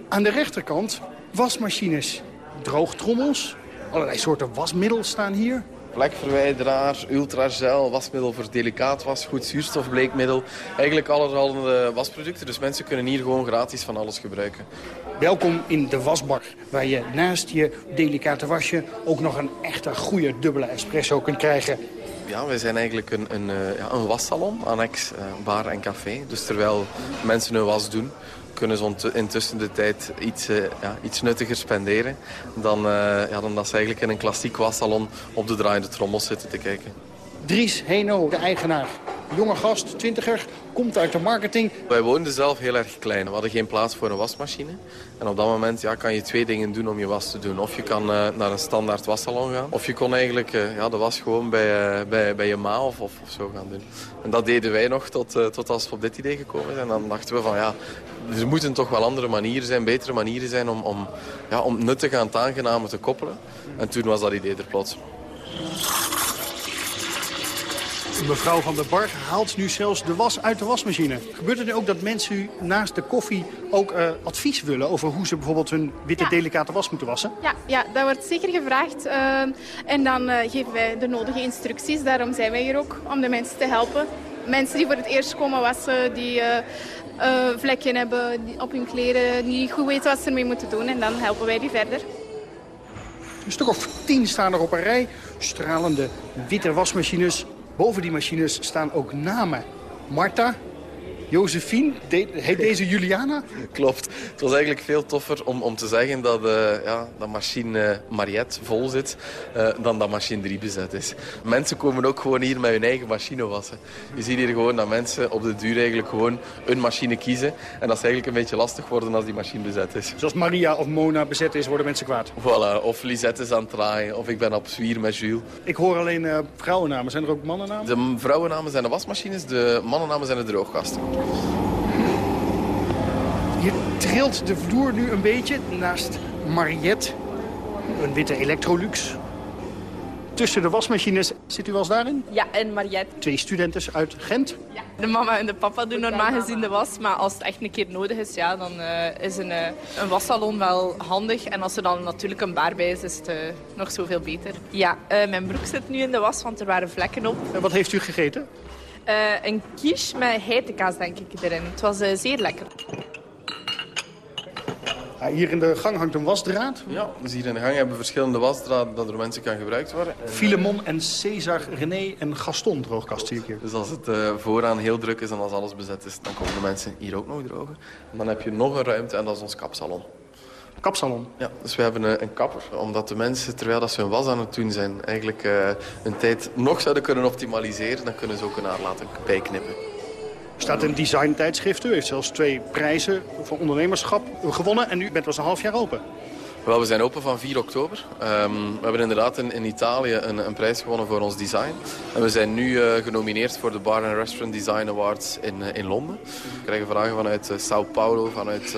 Aan de rechterkant wasmachines, droogtrommels, allerlei soorten wasmiddel staan hier. Vlekverwijderaar, ultragel, wasmiddel voor delicaat wasgoed, zuurstofbleekmiddel. Eigenlijk allerhande wasproducten, dus mensen kunnen hier gewoon gratis van alles gebruiken. Welkom in de wasbak, waar je naast je delicate wasje ook nog een echte goede dubbele espresso kunt krijgen. Ja, wij zijn eigenlijk een, een, eh, ja, een wassalon, annex eh, bar en café. Dus terwijl mensen hun was doen, kunnen ze intussen de tijd iets, uh, ja, iets nuttiger spenderen... Dan, uh, ja, dan dat ze eigenlijk in een klassiek wassalon op de draaiende trommels zitten te kijken. Dries Heno, de eigenaar. Jonge gast, twintiger, komt uit de marketing. Wij woonden zelf heel erg klein. We hadden geen plaats voor een wasmachine. En op dat moment ja, kan je twee dingen doen om je was te doen. Of je kan uh, naar een standaard wassalon gaan. Of je kon eigenlijk uh, ja, de was gewoon bij, uh, bij, bij je ma of, of, of, zo gaan doen. En dat deden wij nog tot, tot als we op dit idee gekomen zijn. En dan dachten we van ja, er moeten toch wel andere manieren zijn, betere manieren zijn om, om, ja, om nuttig aan het aangename te koppelen. En toen was dat idee er plots. Mevrouw van der Bar haalt nu zelfs de was uit de wasmachine. Gebeurt het nu ook dat mensen naast de koffie ook uh, advies willen... over hoe ze bijvoorbeeld hun witte Ja. delicate was moeten wassen? Ja, ja, dat wordt zeker gevraagd. eh, en dan eh, geven wij de nodige instructies. Daarom zijn wij hier ook, om de mensen te helpen. Mensen die voor het eerst komen wassen, die eh, eh, vlekken hebben op hun kleren, die niet goed weten wat ze ermee moeten doen. En dan helpen wij die verder. Een stuk of tien staan er op een rij. Stralende witte wasmachines. Boven die machines staan ook namen. Marta, Josephine, de- heet deze Juliana? Klopt. Het was eigenlijk veel toffer om, om te zeggen dat, eh, ja, dat machine eh, Mariette vol zit, eh, dan dat machine 3 bezet is. Mensen komen ook gewoon hier met hun eigen machine wassen. Je ziet hier gewoon dat mensen op de duur eigenlijk gewoon een machine kiezen. En dat is eigenlijk een beetje lastig worden als die machine bezet is. Zoals Maria of Mona bezet is, worden mensen kwaad. Voilà, of Lisette is aan het draaien, of ik ben op zwier met Jules. Ik hoor alleen vrouwennamen. Zijn er ook mannennamen? De vrouwennamen zijn de wasmachines, de mannennamen zijn de droogkasten. Hier trilt de vloer nu een beetje naast Mariette. Een witte Electrolux. Tussen de wasmachines zit u wel eens daarin? Ja, en Mariette. Twee studenten uit Gent. De mama en de papa doen normaal gezien de was, maar als het echt een keer nodig is, ja, dan eh, is een, eh, een wassalon wel handig. En als er dan natuurlijk een bar bij is, is het eh, nog zoveel beter. Ja, mijn broek zit nu in de was, want er waren vlekken op. En wat heeft u gegeten? Eh, een quiche met heitekaas, denk ik, erin. Het was eh, zeer lekker. Ja, hier in de gang hangt een wasdraad. Ja, dus hier in de gang hebben we verschillende wasdraden dat door mensen kan gebruikt worden. Filemon en Cesar, René en Gaston droogkast zie ik hier. Dus als het eh, vooraan heel druk is en als alles bezet is, dan komen de mensen hier ook nog drogen. En dan heb je nog een ruimte en dat is ons kapsalon. Kapsalon? Ja, dus we hebben een, een kapper, omdat de mensen, terwijl dat ze hun was aan het doen zijn, eigenlijk eh, hun tijd nog zouden kunnen optimaliseren, dan kunnen ze ook een haar laten bijknippen. Er staat een design tijdschrift. U heeft zelfs twee prijzen voor ondernemerschap gewonnen. En u bent pas een half jaar open. Wel, we zijn open van 4 oktober. Ehm, we hebben inderdaad in, in Italië een, een prijs gewonnen voor ons design. En we zijn nu eh, genomineerd voor de Bar and Restaurant Design Awards in, eh, in Londen. We krijgen vragen vanuit eh, Sao Paulo, vanuit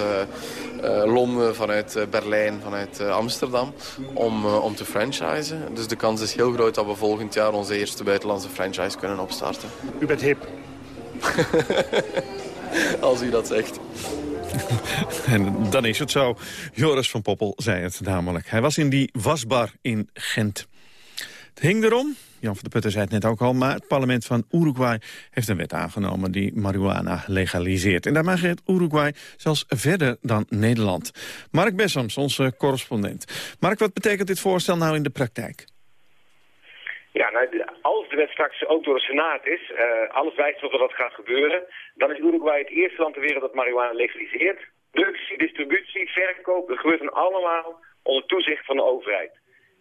Londen, vanuit Berlijn, vanuit Amsterdam om, om te franchisen. Dus de kans is heel groot dat we volgend jaar onze eerste buitenlandse franchise kunnen opstarten. U bent hip. Als u dat zegt. En dan is het zo. Joris van Poppel zei het namelijk. Hij was in die wasbar in Gent. Het hing erom, Jan van der Putten zei het net ook al... maar het parlement van Uruguay heeft een wet aangenomen... die marihuana legaliseert. En daarmee gaat Uruguay zelfs verder dan Nederland. Mark Bessams, onze correspondent. Mark, wat betekent dit voorstel nou in de praktijk? Ja, nou, als de wet straks ook door de Senaat is, eh, alles wijst erop dat dat gaat gebeuren, dan is Uruguay het eerste land ter wereld dat marihuana legaliseert. Productie, distributie, verkoop, dat gebeurt dan allemaal onder toezicht van de overheid.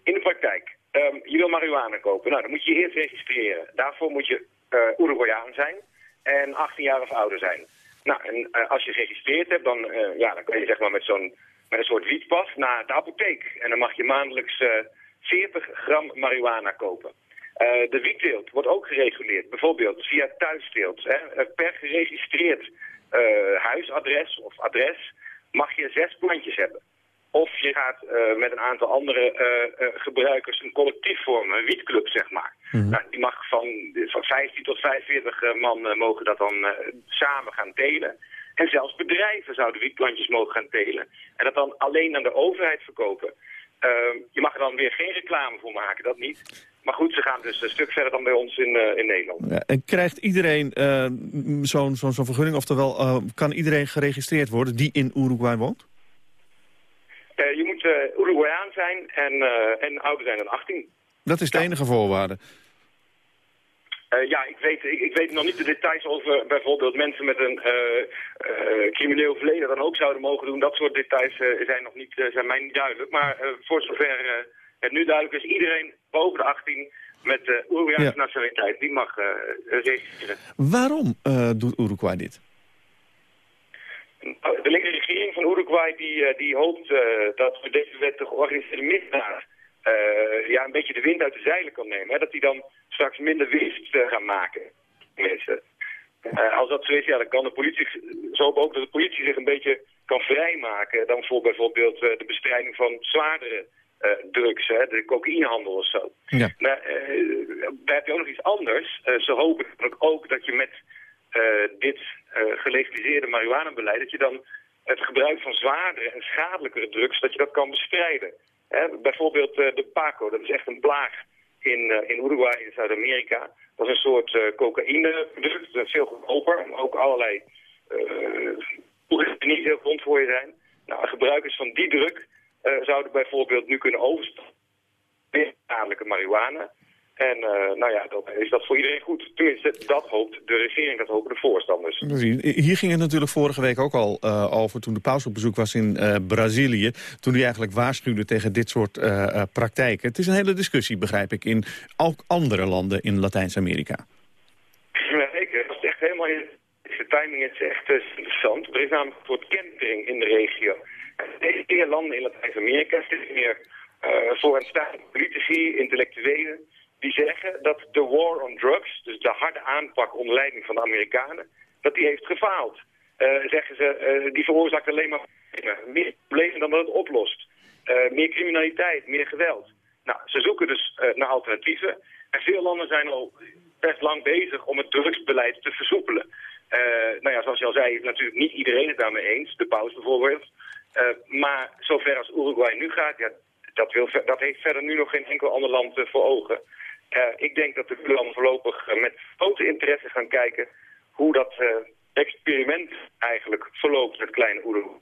In de praktijk, ehm, je wil marihuana kopen, nou dan moet je je eerst registreren. Daarvoor moet je eh Uruguayaan zijn en 18 jaar of ouder zijn. Nou, en eh, als je geregistreerd hebt, dan, eh, ja, dan kan je zeg maar met zo'n met een soort wietpas naar de apotheek. En dan mag je maandelijks eh 40 gram marihuana kopen. Eh, de wietteelt wordt ook gereguleerd, bijvoorbeeld via thuisteelt. Hè. Eh, Per geregistreerd eh, huisadres of adres mag je zes plantjes hebben. Of je gaat met een aantal andere gebruikers een collectief vormen, een wietclub zeg maar. nou, die mag van, van 15 tot 45 eh, man mogen dat dan samen gaan delen. En zelfs bedrijven zouden wietplantjes mogen gaan telen. En dat dan alleen aan de overheid verkopen. Ehm, je mag er dan weer geen reclame voor maken, dat niet. Maar goed, ze gaan dus een stuk verder dan bij ons in, eh, in Nederland. Ja, en krijgt iedereen uh, zo'n zo zo vergunning, oftewel uh, kan iedereen geregistreerd worden die in Uruguay woont? je moet Uruguayaan zijn en, en ouder zijn dan 18. Dat is de enige voorwaarde? Uh, ja, ik weet, ik, ik, weet nog niet de details over bijvoorbeeld mensen met een uh, uh, crimineel verleden dan ook zouden mogen doen. Dat soort details zijn nog niet, zijn mij niet duidelijk. Maar voor zover het nu duidelijk is, iedereen boven de 18 met uh, Uruguayse ja. nationaliteit, die mag registreren. Waarom doet Uruguay dit? De linkse regering van Uruguay die, die hoopt dat we deze wet de georganiseerde misdaad uh, ja, een beetje de wind uit de zeilen kan nemen. Hè? Dat die dan straks minder winst uh, gaan maken. Mensen. Uh, als dat zo is, ja, dan kan de politie, zo ook dat de politie zich een beetje kan vrijmaken dan voor bijvoorbeeld de bestrijding van zwaardere drugs, hè, de cocaïnehandel of zo. Ja. Maar daar heb je ook nog iets anders. ze hopen ook dat je met dit gelegaliseerde marihuanabeleid, dat je dan het gebruik van zwaardere en schadelijkere drugs, dat je dat kan bestrijden bijvoorbeeld uh, de Paco, dat is echt een plaag in, in Uruguay, in Zuid-Amerika. Dat is een soort uh, cocaïne-product, dat is veel goedkoper, ook allerlei uh, die niet heel grond voor je zijn. Nou, gebruikers van die druk zouden bijvoorbeeld nu kunnen overstappen in schadelijke marihuana. En uh, nou ja, dan is dat voor iedereen goed. Tenminste, dat hoopt de regering, dat hopen de voorstanders. Hier ging het natuurlijk vorige week ook al uh, over toen de paus op bezoek was in uh, Brazilië. Toen hij eigenlijk waarschuwde tegen dit soort praktijken. Het is een hele discussie, begrijp ik, in ook andere landen in Latijns-Amerika. Zeker, dat is echt helemaal... De timing is echt interessant. Er is namelijk een soort kentering in de regio. Deze meer landen in Latijns-Amerika, steeds meer voor een staat politici, intellectuelen die zeggen dat de war on drugs, dus de harde aanpak onder leiding van de Amerikanen, dat die heeft gefaald. Uh, zeggen ze, uh, die veroorzaakt alleen maar meer problemen dan dat het oplost. Uh, meer criminaliteit, meer geweld. Nou, ze zoeken dus naar alternatieven. En veel landen zijn al best lang bezig om het drugsbeleid te versoepelen. nou ja, zoals je al zei, natuurlijk niet iedereen het daarmee eens. De paus bijvoorbeeld. Maar zover als Uruguay nu gaat, ja, dat, wil, dat heeft verder nu nog geen enkel ander land voor ogen. Uh, ik denk dat de buurlanden voorlopig uh, met grote interesse gaan kijken hoe dat uh, experiment eigenlijk verloopt met kleine Uruguay.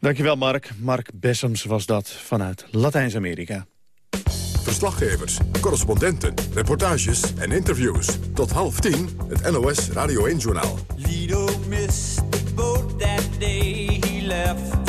Dankjewel Mark. Mark Bessems was dat vanuit Latijns-Amerika. Verslaggevers, correspondenten, reportages en interviews. Tot half tien het NOS Radio 1-journaal. Lido missed the boat that day he left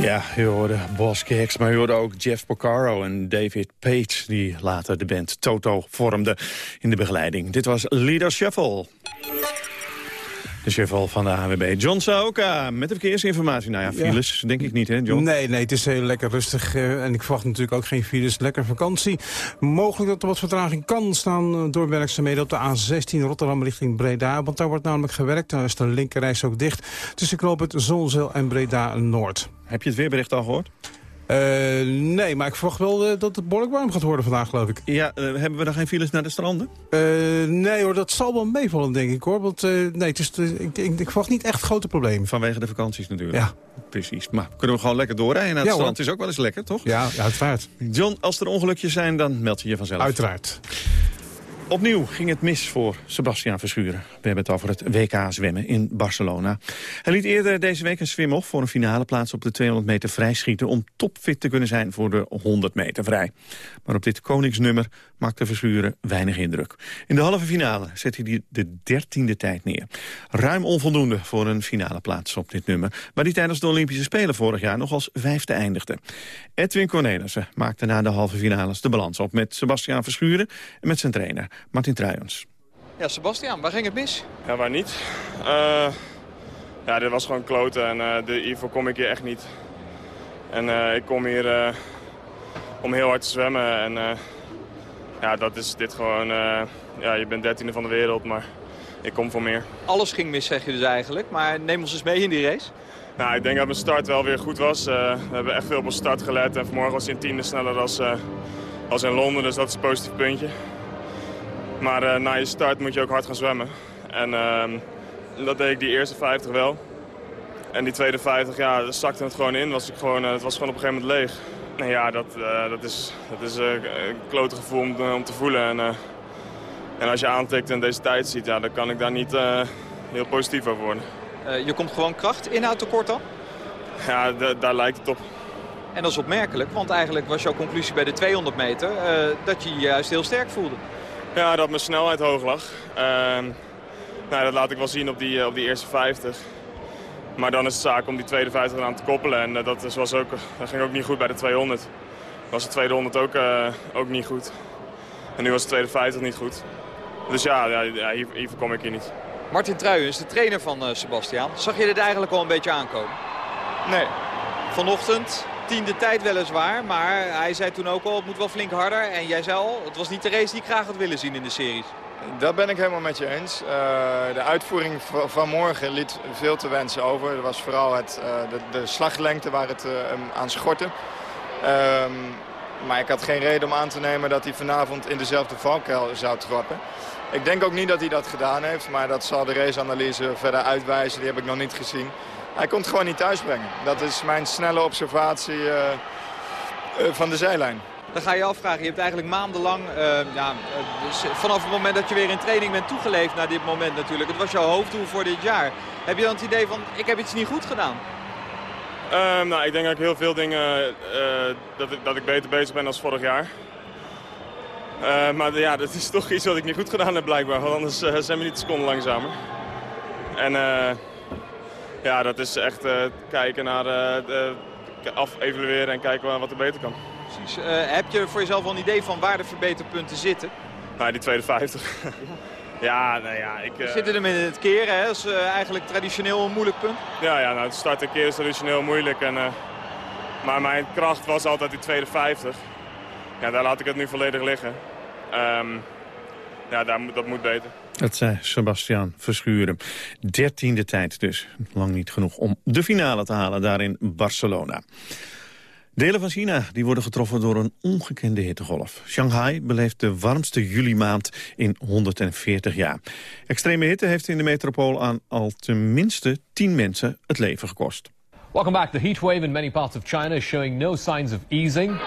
Ja, u hoorde Kicks, maar u hoorde ook Jeff Porcaro en David Page... die later de band Toto vormden in de begeleiding. Dit was Leader Shuffle. De cheval van de AWB. John Saoka met de verkeersinformatie. Nou ja, files denk ik niet, hè John? Nee, nee, het is heel lekker rustig. Uh, en ik verwacht natuurlijk ook geen files. Lekker vakantie. Mogelijk dat er wat vertraging kan staan uh, door werkzaamheden op de A16 Rotterdam richting Breda. Want daar wordt namelijk gewerkt. Daar is de linkerreis ook dicht. Tussen knooppunt Zonzeel en Breda Noord. Heb je het weerbericht al gehoord? Uh, nee, maar ik verwacht wel uh, dat het behoorlijk warm gaat worden vandaag, geloof ik. Ja, uh, hebben we dan geen files naar de stranden? nee hoor, dat zal wel meevallen, denk ik hoor. Want nee, het is, ik, ik, ik, verwacht niet echt grote problemen. Vanwege de vakanties natuurlijk. Ja. Precies. Maar kunnen we gewoon lekker doorrijden naar het ja, strand? Is ook wel eens lekker, toch? Ja, ja, uiteraard. John, als er ongelukjes zijn, dan meld je je vanzelf. Uiteraard. Opnieuw ging het mis voor Sebastian Verschuren. We hebben het over het WK zwemmen in Barcelona. Hij liet eerder deze week een swim-off voor een finale plaats op de 200 meter vrijschieten... om topfit te kunnen zijn voor de 100 meter vrij. Maar op dit koningsnummer maakte Verschuren weinig indruk. In de halve finale zette hij de dertiende tijd neer. Ruim onvoldoende voor een finale plaats op dit nummer... waar hij tijdens de Olympische Spelen vorig jaar nog als vijfde eindigde. Edwin Cornelissen maakte na de halve finales de balans op... met Sebastian Verschuren en met zijn trainer Martin Truijens. Ja, Sebastian, waar ging het mis? Ja, waar niet? Uh, ja, dit was gewoon kloten en uh, de, hiervoor kom ik hier echt niet. En uh, ik kom hier om heel hard te zwemmen en ja, dat is dit gewoon... ja, je bent dertiende van de wereld, maar ik kom voor meer. Alles ging mis, zeg je dus eigenlijk, maar neem ons eens mee in die race. Nou, ik denk dat mijn start wel weer goed was. we hebben echt veel op mijn start gelet en vanmorgen was hij een tiende sneller als, als in Londen, dus dat is een positief puntje. Maar uh, na je start moet je ook hard gaan zwemmen. En uh, dat deed ik die eerste 50 wel. En die tweede 50, ja, zakte het gewoon in. Was ik gewoon, het was gewoon op een gegeven moment leeg. En ja, dat, uh, dat is, dat is een klote gevoel om, om te voelen. En, en als je aantikt en deze tijd ziet, ja, dan kan ik daar niet heel positief over worden. je komt gewoon kracht, inhoud tekort dan? Ja, daar lijkt het op. En dat is opmerkelijk, want eigenlijk was jouw conclusie bij de 200 meter dat je je juist heel sterk voelde. Ja, dat mijn snelheid hoog lag. Uh, nou, dat laat ik wel zien op die, op die eerste 50. Maar dan is het zaak om die tweede 50 aan te koppelen. En uh, dat, was ook, dat ging ook niet goed bij de 200. Was de tweede 100 ook, uh, ook niet goed. En nu was de tweede 50 niet goed. Dus ja, ja hier, hier kom ik hier niet. Martin Truijens is de trainer van uh, Sebastian. Zag je dit eigenlijk al een beetje aankomen? Nee. Vanochtend tiende tijd weliswaar. Maar hij zei toen ook al, het moet wel flink harder. En jij zei al, het was niet de race die ik graag had willen zien in de series. Dat ben ik helemaal met je eens. Uh, de uitvoering van morgen liet veel te wensen over. Er was vooral het, uh, de, de, slaglengte waar het uh, aan schortte. Um, maar ik had geen reden om aan te nemen dat hij vanavond in dezelfde valkuil zou trappen. Ik denk ook niet dat hij dat gedaan heeft, maar dat zal de raceanalyse verder uitwijzen. Die heb ik nog niet gezien. Hij komt gewoon niet thuisbrengen. Dat is mijn snelle observatie van de zijlijn. Dan ga je afvragen, je hebt eigenlijk maandenlang, uh, ja, dus vanaf het moment dat je weer in training bent toegeleefd naar dit moment natuurlijk. Het was jouw hoofddoel voor dit jaar. Heb je dan het idee van, ik heb iets niet goed gedaan? Ehm, nou, ik denk dat ik heel veel dingen, dat, ik, dat ik beter bezig ben dan vorig jaar. maar ja, dat is toch iets wat ik niet goed gedaan heb blijkbaar, want anders zijn we niet de seconde langzamer. En ja, dat is echt uh, kijken naar uh, af-evalueren en kijken wat er beter kan. Precies. Uh, heb je voor jezelf al een idee van waar de verbeterpunten zitten? Nou, die tweede 50. Ja. ja, nou ja, ik... We zitten hem in het keren, hè? Dat is eigenlijk traditioneel een moeilijk punt. Ja, ja nou, het start en keren is traditioneel moeilijk. En, maar mijn kracht was altijd die tweede 50. Ja, daar laat ik het nu volledig liggen. Um, ja, daar, dat moet beter. Dat zei Sebastian Verschuren. Dertiende tijd dus. Lang niet genoeg om de finale te halen daar in Barcelona. Delen van China die worden getroffen door een ongekende hittegolf. Shanghai beleeft de warmste juli maand in 140 jaar. Extreme hitte heeft in de metropool aan al tenminste 10 mensen het leven gekost. Welcome back. The heat wave in many parts of China is showing no signs of easing.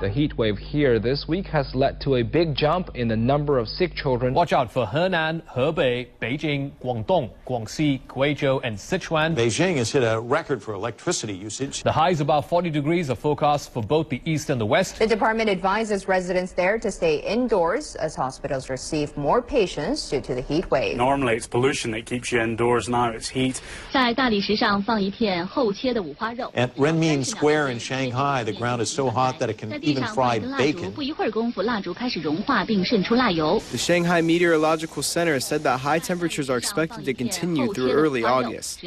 The heat wave here this week has led to a big jump in the number of sick children. Watch out for Henan, Hebei, Beijing, Guangdong, Guangxi, Guizhou, and Sichuan. Beijing has hit a record for electricity usage. The high is about 40 degrees A forecast for both the east and the west. The department advises residents there to stay indoors as hospitals receive more patients due to the heat wave. Normally it's pollution that keeps you indoors, now it's heat. At Renmin Square in Shanghai, the ground is so hot that it can even fried bacon. The Shanghai Meteorological Center said that high temperatures are expected to continue through early August.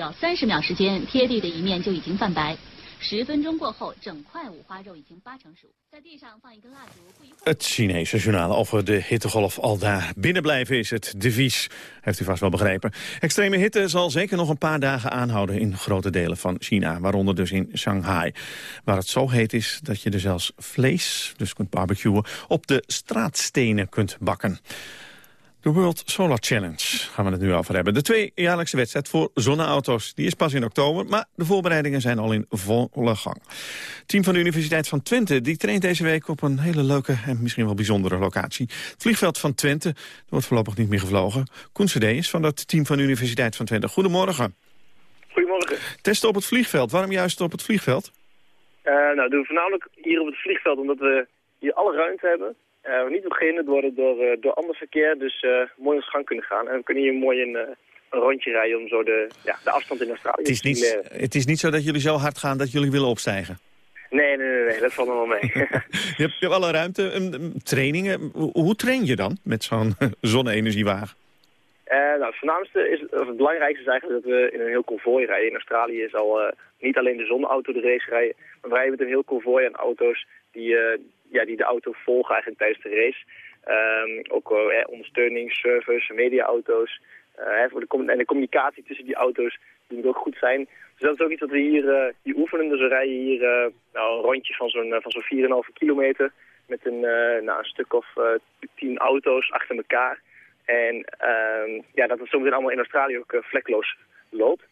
只要三十秒时间，贴地的一面就已经泛白。十分钟过后，整块五花肉已经八成熟。在地上放一根蜡烛，不一会儿。 Het Chinese journaal over de hittegolf al daar binnenblijven is het devies. Heeft u vast wel begrepen. Extreme hitte zal zeker nog een paar dagen aanhouden in grote delen van China. Waaronder dus in Shanghai. Waar het zo heet is dat je er zelfs vlees, dus kunt barbecuen, op de straatstenen kunt bakken. De World Solar Challenge gaan we het nu over hebben. De tweejaarlijkse wedstrijd voor zonneauto's die is pas in oktober... maar de voorbereidingen zijn al in volle gang. Het team van de Universiteit van Twente die traint deze week... op een hele leuke en misschien wel bijzondere locatie. Het vliegveld van Twente wordt voorlopig niet meer gevlogen. Koen Cedé is van het team van de Universiteit van Twente. Goedemorgen. Goedemorgen. Testen op het vliegveld. Waarom juist op het vliegveld? Eh, nou, doen we voornamelijk hier op het vliegveld omdat we hier alle ruimte hebben. We niet begehinderd worden door, eh, door ander verkeer, dus eh, mooi ons gang kunnen gaan. En we kunnen hier mooi een, een rondje rijden om zo de, ja, de afstand in Australië Het is, te niet, het is niet zo dat jullie zo hard gaan dat jullie willen opstijgen. Nee, nee, nee, nee, dat valt wel mee. Je hebt, je hebt alle ruimte. Trainingen. Hoe, train je dan met zo'n zonne-energiewagen? Eh, nou, het voornaamste is, of het belangrijkste is eigenlijk dat we in een heel konvooi rijden. In Australië is al niet alleen de zonneauto de race rijden, maar we rijden met een heel konvooi aan auto's die, ja, die de auto volgen eigenlijk tijdens de race. Ehm, ook eh, ondersteuning, service, mediaauto's. Hè, voor de en de communicatie tussen die auto's die moet ook goed zijn. Dus dat is ook iets wat we hier, hier oefenen. Dus we rijden hier eh, nou, een rondje van zo'n van zo'n 4,5 kilometer met een, nou, een stuk of tien auto's achter elkaar. En ehm, ja, dat het zometeen allemaal in Australië ook vlekloos loopt.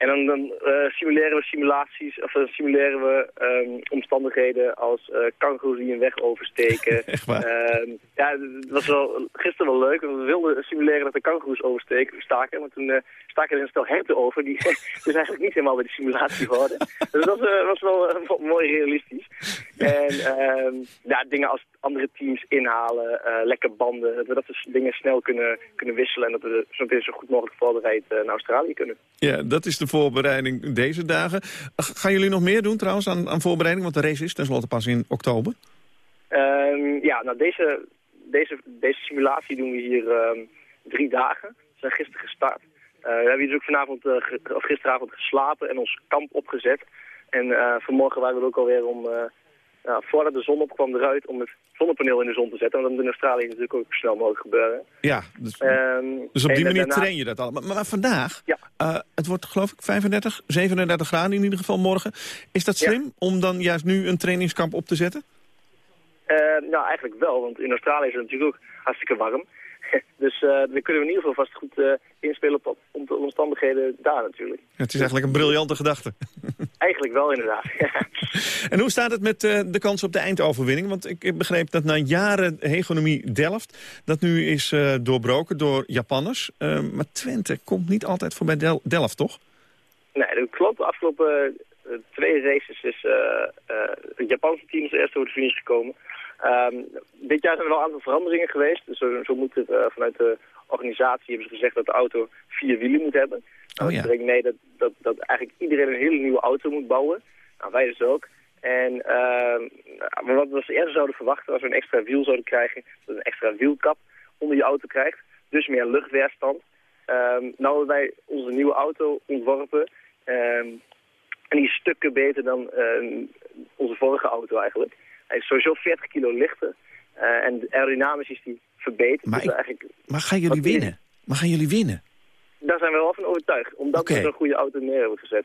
En dan, dan eh, simuleren we simulaties, of dan simuleren we ehm, omstandigheden als eh kangoeroes die een weg oversteken. Echt waar? Ehm, ja, het was wel, gisteren wel leuk. want We wilden simuleren dat de kangoeroes oversteken, staken. Maar toen eh, staken er een stel herten over. Die dus eigenlijk niet helemaal bij de simulatie hoorden. dus dat was, eh, was wel eh, wel mooi realistisch. En ehm, ja, dingen als andere teams inhalen, eh, lekker banden. Dat we dat soort dingen snel kunnen, kunnen wisselen. En dat we zo zo goed mogelijk voorbereid eh, naar Australië kunnen. Ja, dat is de voorbereiding deze dagen. Gaan jullie nog meer doen trouwens aan, aan voorbereiding? Want de race is tenslotte pas in oktober. Ehm, ja, nou deze, deze, deze simulatie doen we hier ehm, drie dagen. We zijn gisteren gestart. Eh, we hebben hier dus ook vanavond, of gisteravond geslapen en ons kamp opgezet. En vanmorgen waren we er ook alweer om, nou, voordat de zon opkwam eruit, om het zonnepaneel in de zon te zetten. Want dat moet in Australië natuurlijk ook zo snel mogelijk gebeuren. Ja, dus, Ehm, dus op die manier daarna- train je dat al. Maar, maar vandaag, eh, het wordt geloof ik 35, 37 graden in ieder geval morgen. Is dat slim om dan juist nu een trainingskamp op te zetten? Eh, nou, eigenlijk wel, want in Australië is het natuurlijk ook hartstikke warm. Dus eh dan kunnen we in ieder geval vast goed eh, inspelen op, op de omstandigheden daar natuurlijk. Het is eigenlijk een briljante gedachte. Eigenlijk wel inderdaad. En hoe staat het met eh, de kans op de eindoverwinning? Want ik heb begrepen dat na jaren hegemonie Delft... dat nu is doorbroken door Japanners. Maar Twente komt niet altijd voorbij Del Delft, toch? nee, dat klopt. De afgelopen twee races is het Japanse team als eerste over de finish gekomen. Ehm, dit jaar zijn er wel een aantal veranderingen geweest. Dus zo, zo moet het eh, vanuit de organisatie hebben ze gezegd dat de auto vier wielen moet hebben. Nou, Oh, ja. Dat brengt mee dat, dat, dat eigenlijk iedereen een hele nieuwe auto moet bouwen. Nou, wij dus ook. En ehm, maar wat we als eerste zouden verwachten, als we een extra wiel zouden krijgen, dat een extra wielkap onder je auto krijgt. Dus meer luchtweerstand. Ehm nou hebben wij onze nieuwe auto ontworpen. en die is stukken beter dan ehm, onze vorige auto eigenlijk. Hij is sowieso 40 kilo lichter. eh, en aerodynamisch is die verbeterd. Maar Dus ik- eigenlijk, Maar gaan jullie winnen? Maar gaan jullie winnen? daar zijn we wel van overtuigd. Omdat Oké. we zo'n goede auto neer hebben gezet.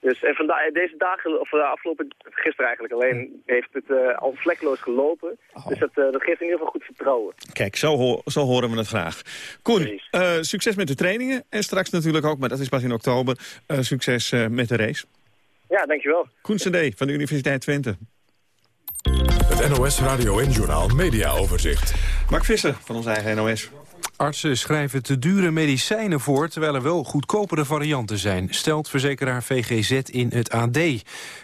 Dus en vandaar, deze dagen, of uh, afgelopen, gisteren eigenlijk alleen, heeft het eh, al vlekloos gelopen. Oh. Dus dat, eh, dat geeft in ieder geval goed vertrouwen. Kijk, zo, ho- zo horen we het graag. Koen, eh, succes met de trainingen. En straks natuurlijk ook, maar dat is pas in oktober, eh, succes eh, met de race. Ja, dankjewel. Koen Cedé van de Universiteit Twente. Het NOS Radio en Journal Media Overzicht. Mark Visser van ons eigen NOS. Artsen schrijven te dure medicijnen voor, terwijl er wel goedkopere varianten zijn, stelt verzekeraar VGZ in het AD.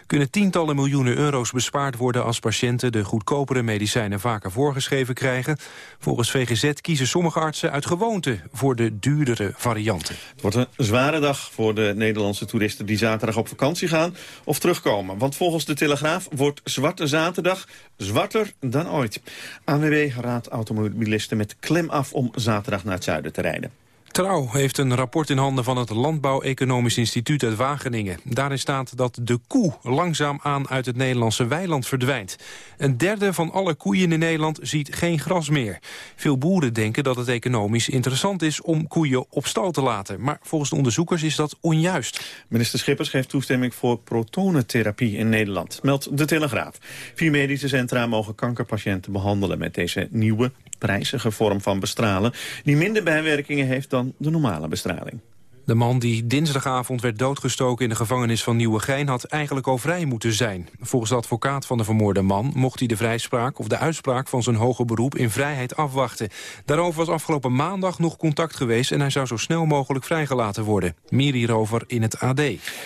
Kunnen tientallen miljoenen euro's bespaard worden als patiënten de goedkopere medicijnen vaker voorgeschreven krijgen. Volgens VGZ kiezen sommige artsen uit gewoonte voor de duurdere varianten. Het wordt een zware dag voor de Nederlandse toeristen die zaterdag op vakantie gaan of terugkomen. Want volgens de Telegraaf wordt Zwarte Zaterdag zwarter dan ooit. ANWB raadt automobilisten met klem af om zaterdag naar het zuiden te rijden. Trouw heeft een rapport in handen van het Landbouw-Economisch Instituut uit Wageningen. Daarin staat dat de koe langzaamaan uit het Nederlandse weiland verdwijnt. Een derde van alle koeien in Nederland ziet geen gras meer. Veel boeren denken dat het economisch interessant is om koeien op stal te laten. Maar volgens de onderzoekers is dat onjuist. Minister Schippers geeft toestemming voor protonentherapie in Nederland, meldt de Telegraaf. Vier medische centra mogen kankerpatiënten behandelen met deze nieuwe prijzige vorm van bestralen... die minder bijwerkingen heeft dan de normale bestraling. De man die dinsdagavond werd doodgestoken in de gevangenis van Nieuwegein... had eigenlijk al vrij moeten zijn. Volgens de advocaat van de vermoorde man mocht hij de vrijspraak... of de uitspraak van zijn hoger beroep in vrijheid afwachten. Daarover was afgelopen maandag nog contact geweest... en hij zou zo snel mogelijk vrijgelaten worden. Meer hierover in het AD.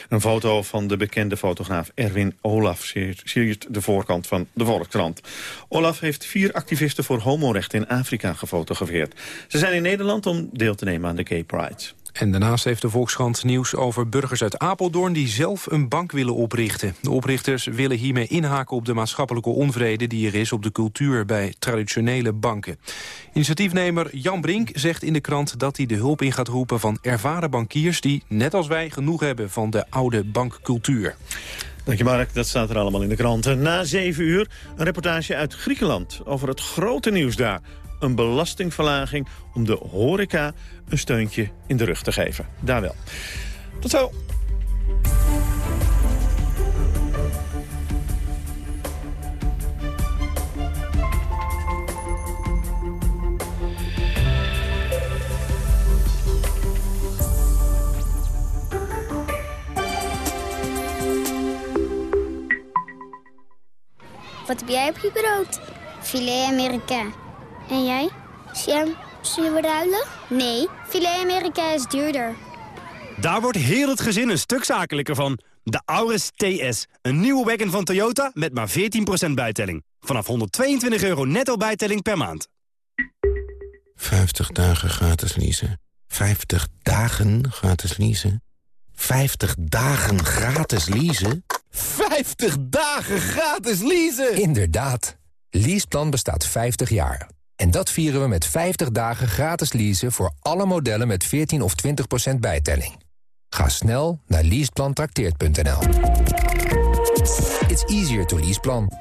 Een foto van de bekende fotograaf Erwin Olaf... siert de voorkant van de Volkskrant. Olaf heeft vier activisten voor homorechten in Afrika gefotografeerd. Ze zijn in Nederland om deel te nemen aan de Gay Pride. En daarnaast heeft de Volkskrant nieuws over burgers uit Apeldoorn... die zelf een bank willen oprichten. De oprichters willen hiermee inhaken op de maatschappelijke onvrede... die er is op de cultuur bij traditionele banken. Initiatiefnemer Jan Brink zegt in de krant dat hij de hulp in gaat roepen... van ervaren bankiers die, net als wij, genoeg hebben van de oude bankcultuur. Dank je Mark, dat staat er allemaal in de kranten. Na zeven uur een reportage uit Griekenland over het grote nieuws daar een belastingverlaging om de horeca een steuntje in de rug te geven. Daar wel. Tot zo. Wat heb jij op je brood? Filet Amerika. En jij? Sam, zullen we ruilen? Nee, filet Amerika is duurder. Daar wordt heel het gezin een stuk zakelijker van. De Auris TS, een nieuwe wagon van Toyota met maar 14% bijtelling. Vanaf 122 euro netto bijtelling per maand. 50 dagen gratis leasen. 50 dagen gratis leasen. 50 dagen gratis leasen? 50 dagen gratis leasen! Inderdaad. Leaseplan bestaat 50 jaar. En dat vieren we met 50 dagen gratis leasen voor alle modellen met 14 of 20% bijtelling. Ga snel naar leaseplantrakteert.nl. It's easier to leaseplan.